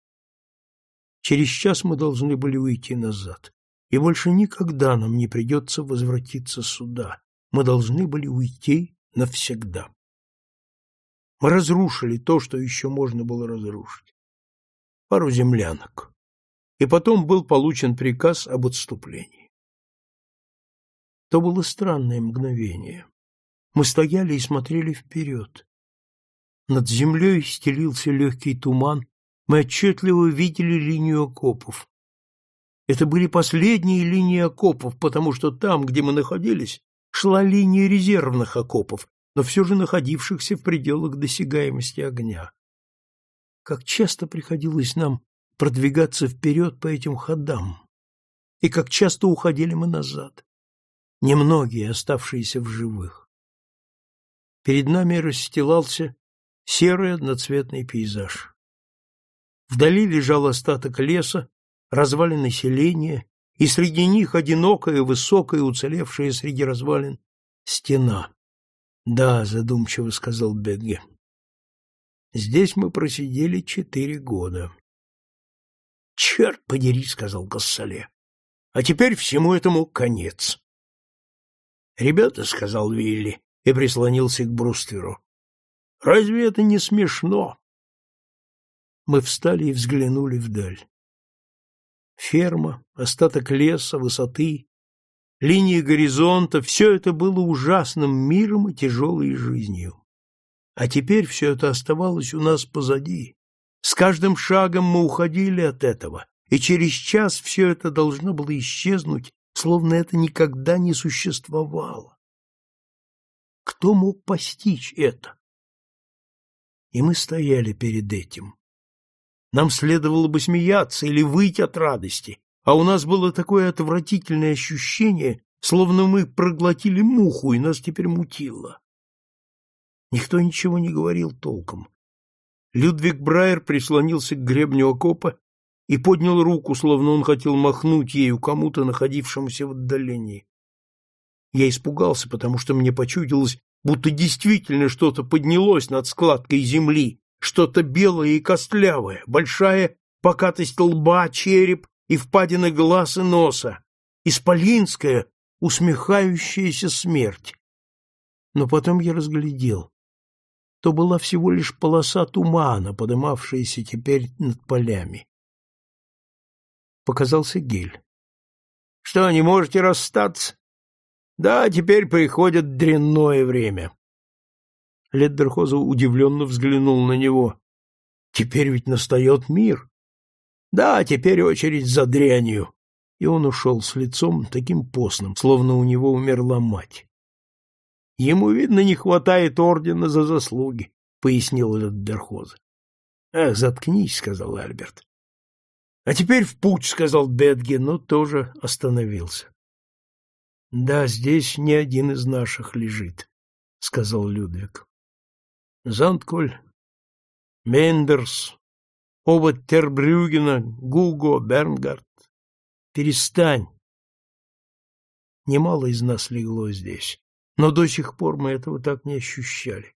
Через час мы должны были уйти назад. И больше никогда нам не придется возвратиться сюда. Мы должны были уйти навсегда. Мы разрушили то, что еще можно было разрушить. Пару землянок. И потом был получен приказ об отступлении. То было странное мгновение. Мы стояли и смотрели вперед. Над землей стелился легкий туман, мы отчетливо видели линию окопов. Это были последние линии окопов, потому что там, где мы находились, шла линия резервных окопов, но все же находившихся в пределах досягаемости огня. Как часто приходилось нам продвигаться вперед по этим ходам, и как часто уходили мы назад, немногие оставшиеся в живых. Перед нами расстилался серый одноцветный пейзаж. Вдали лежал остаток леса, развалины селения, и среди них одинокая, высокая, уцелевшая среди развалин стена. Да, задумчиво сказал Бегге. Здесь мы просидели четыре года. Черт подери, сказал Гассале. А теперь всему этому конец. Ребята, сказал Вилли и прислонился к брустверу. Разве это не смешно? Мы встали и взглянули вдаль. Ферма, остаток леса, высоты, линии горизонта — все это было ужасным миром и тяжелой жизнью. А теперь все это оставалось у нас позади. С каждым шагом мы уходили от этого, и через час все это должно было исчезнуть, словно это никогда не существовало. Кто мог постичь это? И мы стояли перед этим. Нам следовало бы смеяться или выйти от радости, а у нас было такое отвратительное ощущение, словно мы проглотили муху, и нас теперь мутило. Никто ничего не говорил толком. Людвиг Брайер прислонился к гребню окопа и поднял руку, словно он хотел махнуть ею кому-то, находившемуся в отдалении. Я испугался, потому что мне почудилось, будто действительно что-то поднялось над складкой земли, что-то белое и костлявое, большая покатость лба, череп и впадины глаз и носа, исполинская, усмехающаяся смерть. Но потом я разглядел. То была всего лишь полоса тумана, подымавшаяся теперь над полями. Показался гель. — Что, не можете расстаться? — Да, теперь приходит дрянное время. Леддерхоза удивленно взглянул на него. Теперь ведь настает мир. Да, теперь очередь за дрянью. И он ушел с лицом таким постным, словно у него умерла мать. Ему, видно, не хватает ордена за заслуги, пояснил Леддерхоза. Ах, заткнись, сказал Альберт. А теперь в путь, сказал Бетге, но тоже остановился. Да, здесь ни один из наших лежит, сказал Людвиг. Зантколь, Мендерс, оба Тербрюгена, Гуго, Бернгард. Перестань. Немало из нас легло здесь, но до сих пор мы этого так не ощущали.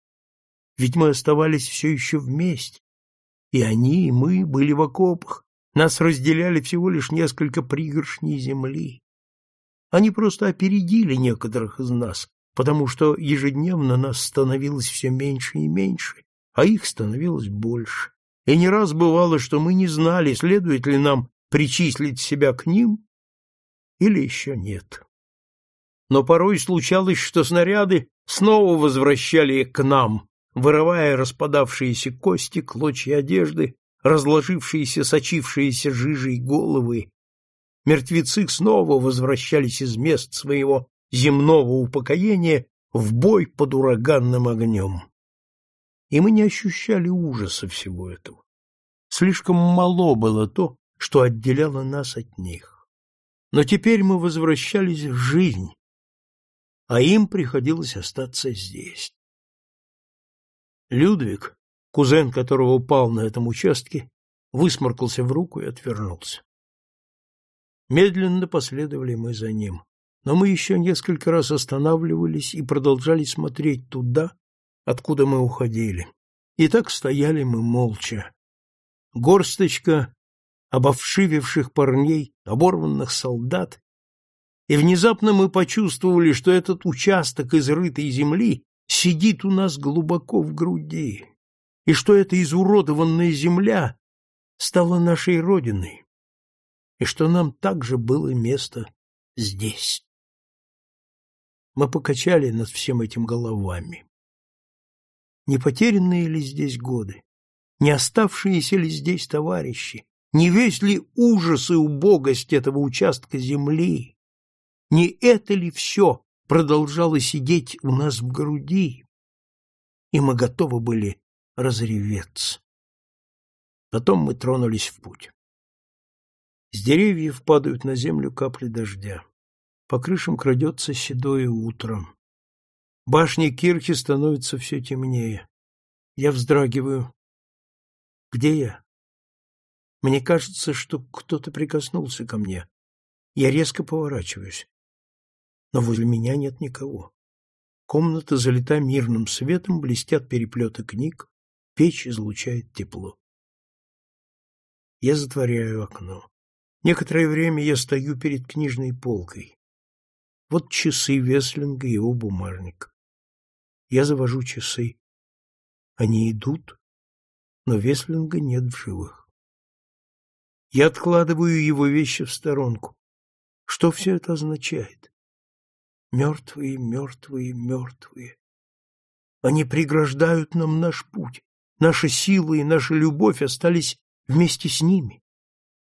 Ведь мы оставались все еще вместе, и они, и мы были в окопах, нас разделяли всего лишь несколько пригоршней земли. Они просто опередили некоторых из нас, потому что ежедневно нас становилось все меньше и меньше, а их становилось больше. И не раз бывало, что мы не знали, следует ли нам причислить себя к ним или еще нет. Но порой случалось, что снаряды снова возвращали к нам, вырывая распадавшиеся кости, клочья одежды, разложившиеся, сочившиеся жижей головы. Мертвецы снова возвращались из мест своего земного упокоения в бой под ураганным огнем. И мы не ощущали ужаса всего этого. Слишком мало было то, что отделяло нас от них. Но теперь мы возвращались в жизнь, а им приходилось остаться здесь. Людвиг, кузен которого упал на этом участке, высморкался в руку и отвернулся. Медленно последовали мы за ним но мы еще несколько раз останавливались и продолжали смотреть туда, откуда мы уходили. И так стояли мы молча. Горсточка обовшививших парней, оборванных солдат, и внезапно мы почувствовали, что этот участок изрытой земли сидит у нас глубоко в груди, и что эта изуродованная земля стала нашей родиной, и что нам также было место здесь. Мы покачали над всем этим головами. Не потерянные ли здесь годы? Не оставшиеся ли здесь товарищи? Не весь ли ужас и убогость этого участка земли? Не это ли все продолжало сидеть у нас в груди? И мы готовы были разреветься. Потом мы тронулись в путь. С деревьев падают на землю капли дождя. По крышам крадется седое утро. Башни кирхи становятся все темнее. Я вздрагиваю. Где я? Мне кажется, что кто-то прикоснулся ко мне. Я резко поворачиваюсь. Но возле меня нет никого. Комната залита мирным светом, блестят переплеты книг, печь излучает тепло. Я затворяю окно. Некоторое время я стою перед книжной полкой. Вот часы Веслинга и его бумажник. Я завожу часы. Они идут, но Веслинга нет в живых. Я откладываю его вещи в сторонку. Что все это означает? Мертвые, мертвые, мертвые. Они преграждают нам наш путь. Наша сила и наша любовь остались вместе с ними.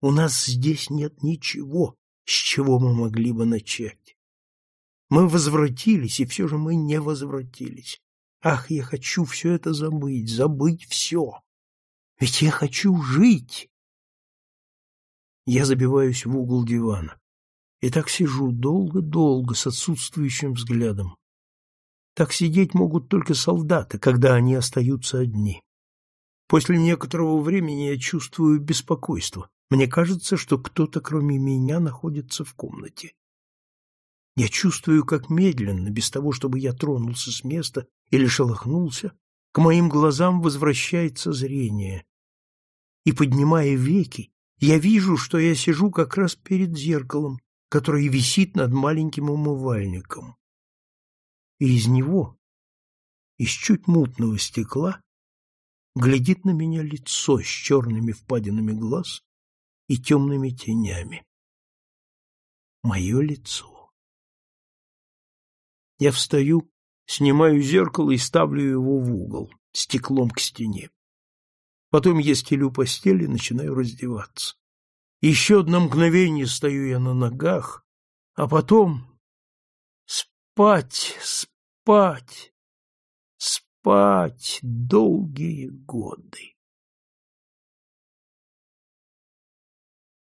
У нас здесь нет ничего, с чего мы могли бы начать. Мы возвратились, и все же мы не возвратились. Ах, я хочу все это забыть, забыть все. Ведь я хочу жить. Я забиваюсь в угол дивана. И так сижу долго-долго с отсутствующим взглядом. Так сидеть могут только солдаты, когда они остаются одни. После некоторого времени я чувствую беспокойство. Мне кажется, что кто-то, кроме меня, находится в комнате. Я чувствую, как медленно, без того, чтобы я тронулся с места или шелохнулся, к моим глазам возвращается зрение. И, поднимая веки, я вижу, что я сижу как раз перед зеркалом, которое висит над маленьким умывальником. И из него, из чуть мутного стекла, глядит на меня лицо с черными впадинами глаз и темными тенями. Мое лицо. Я встаю, снимаю зеркало и ставлю его в угол, стеклом к стене. Потом я стелю постель и начинаю раздеваться. Еще одно мгновение стою я на ногах, а потом спать, спать спать долгие годы.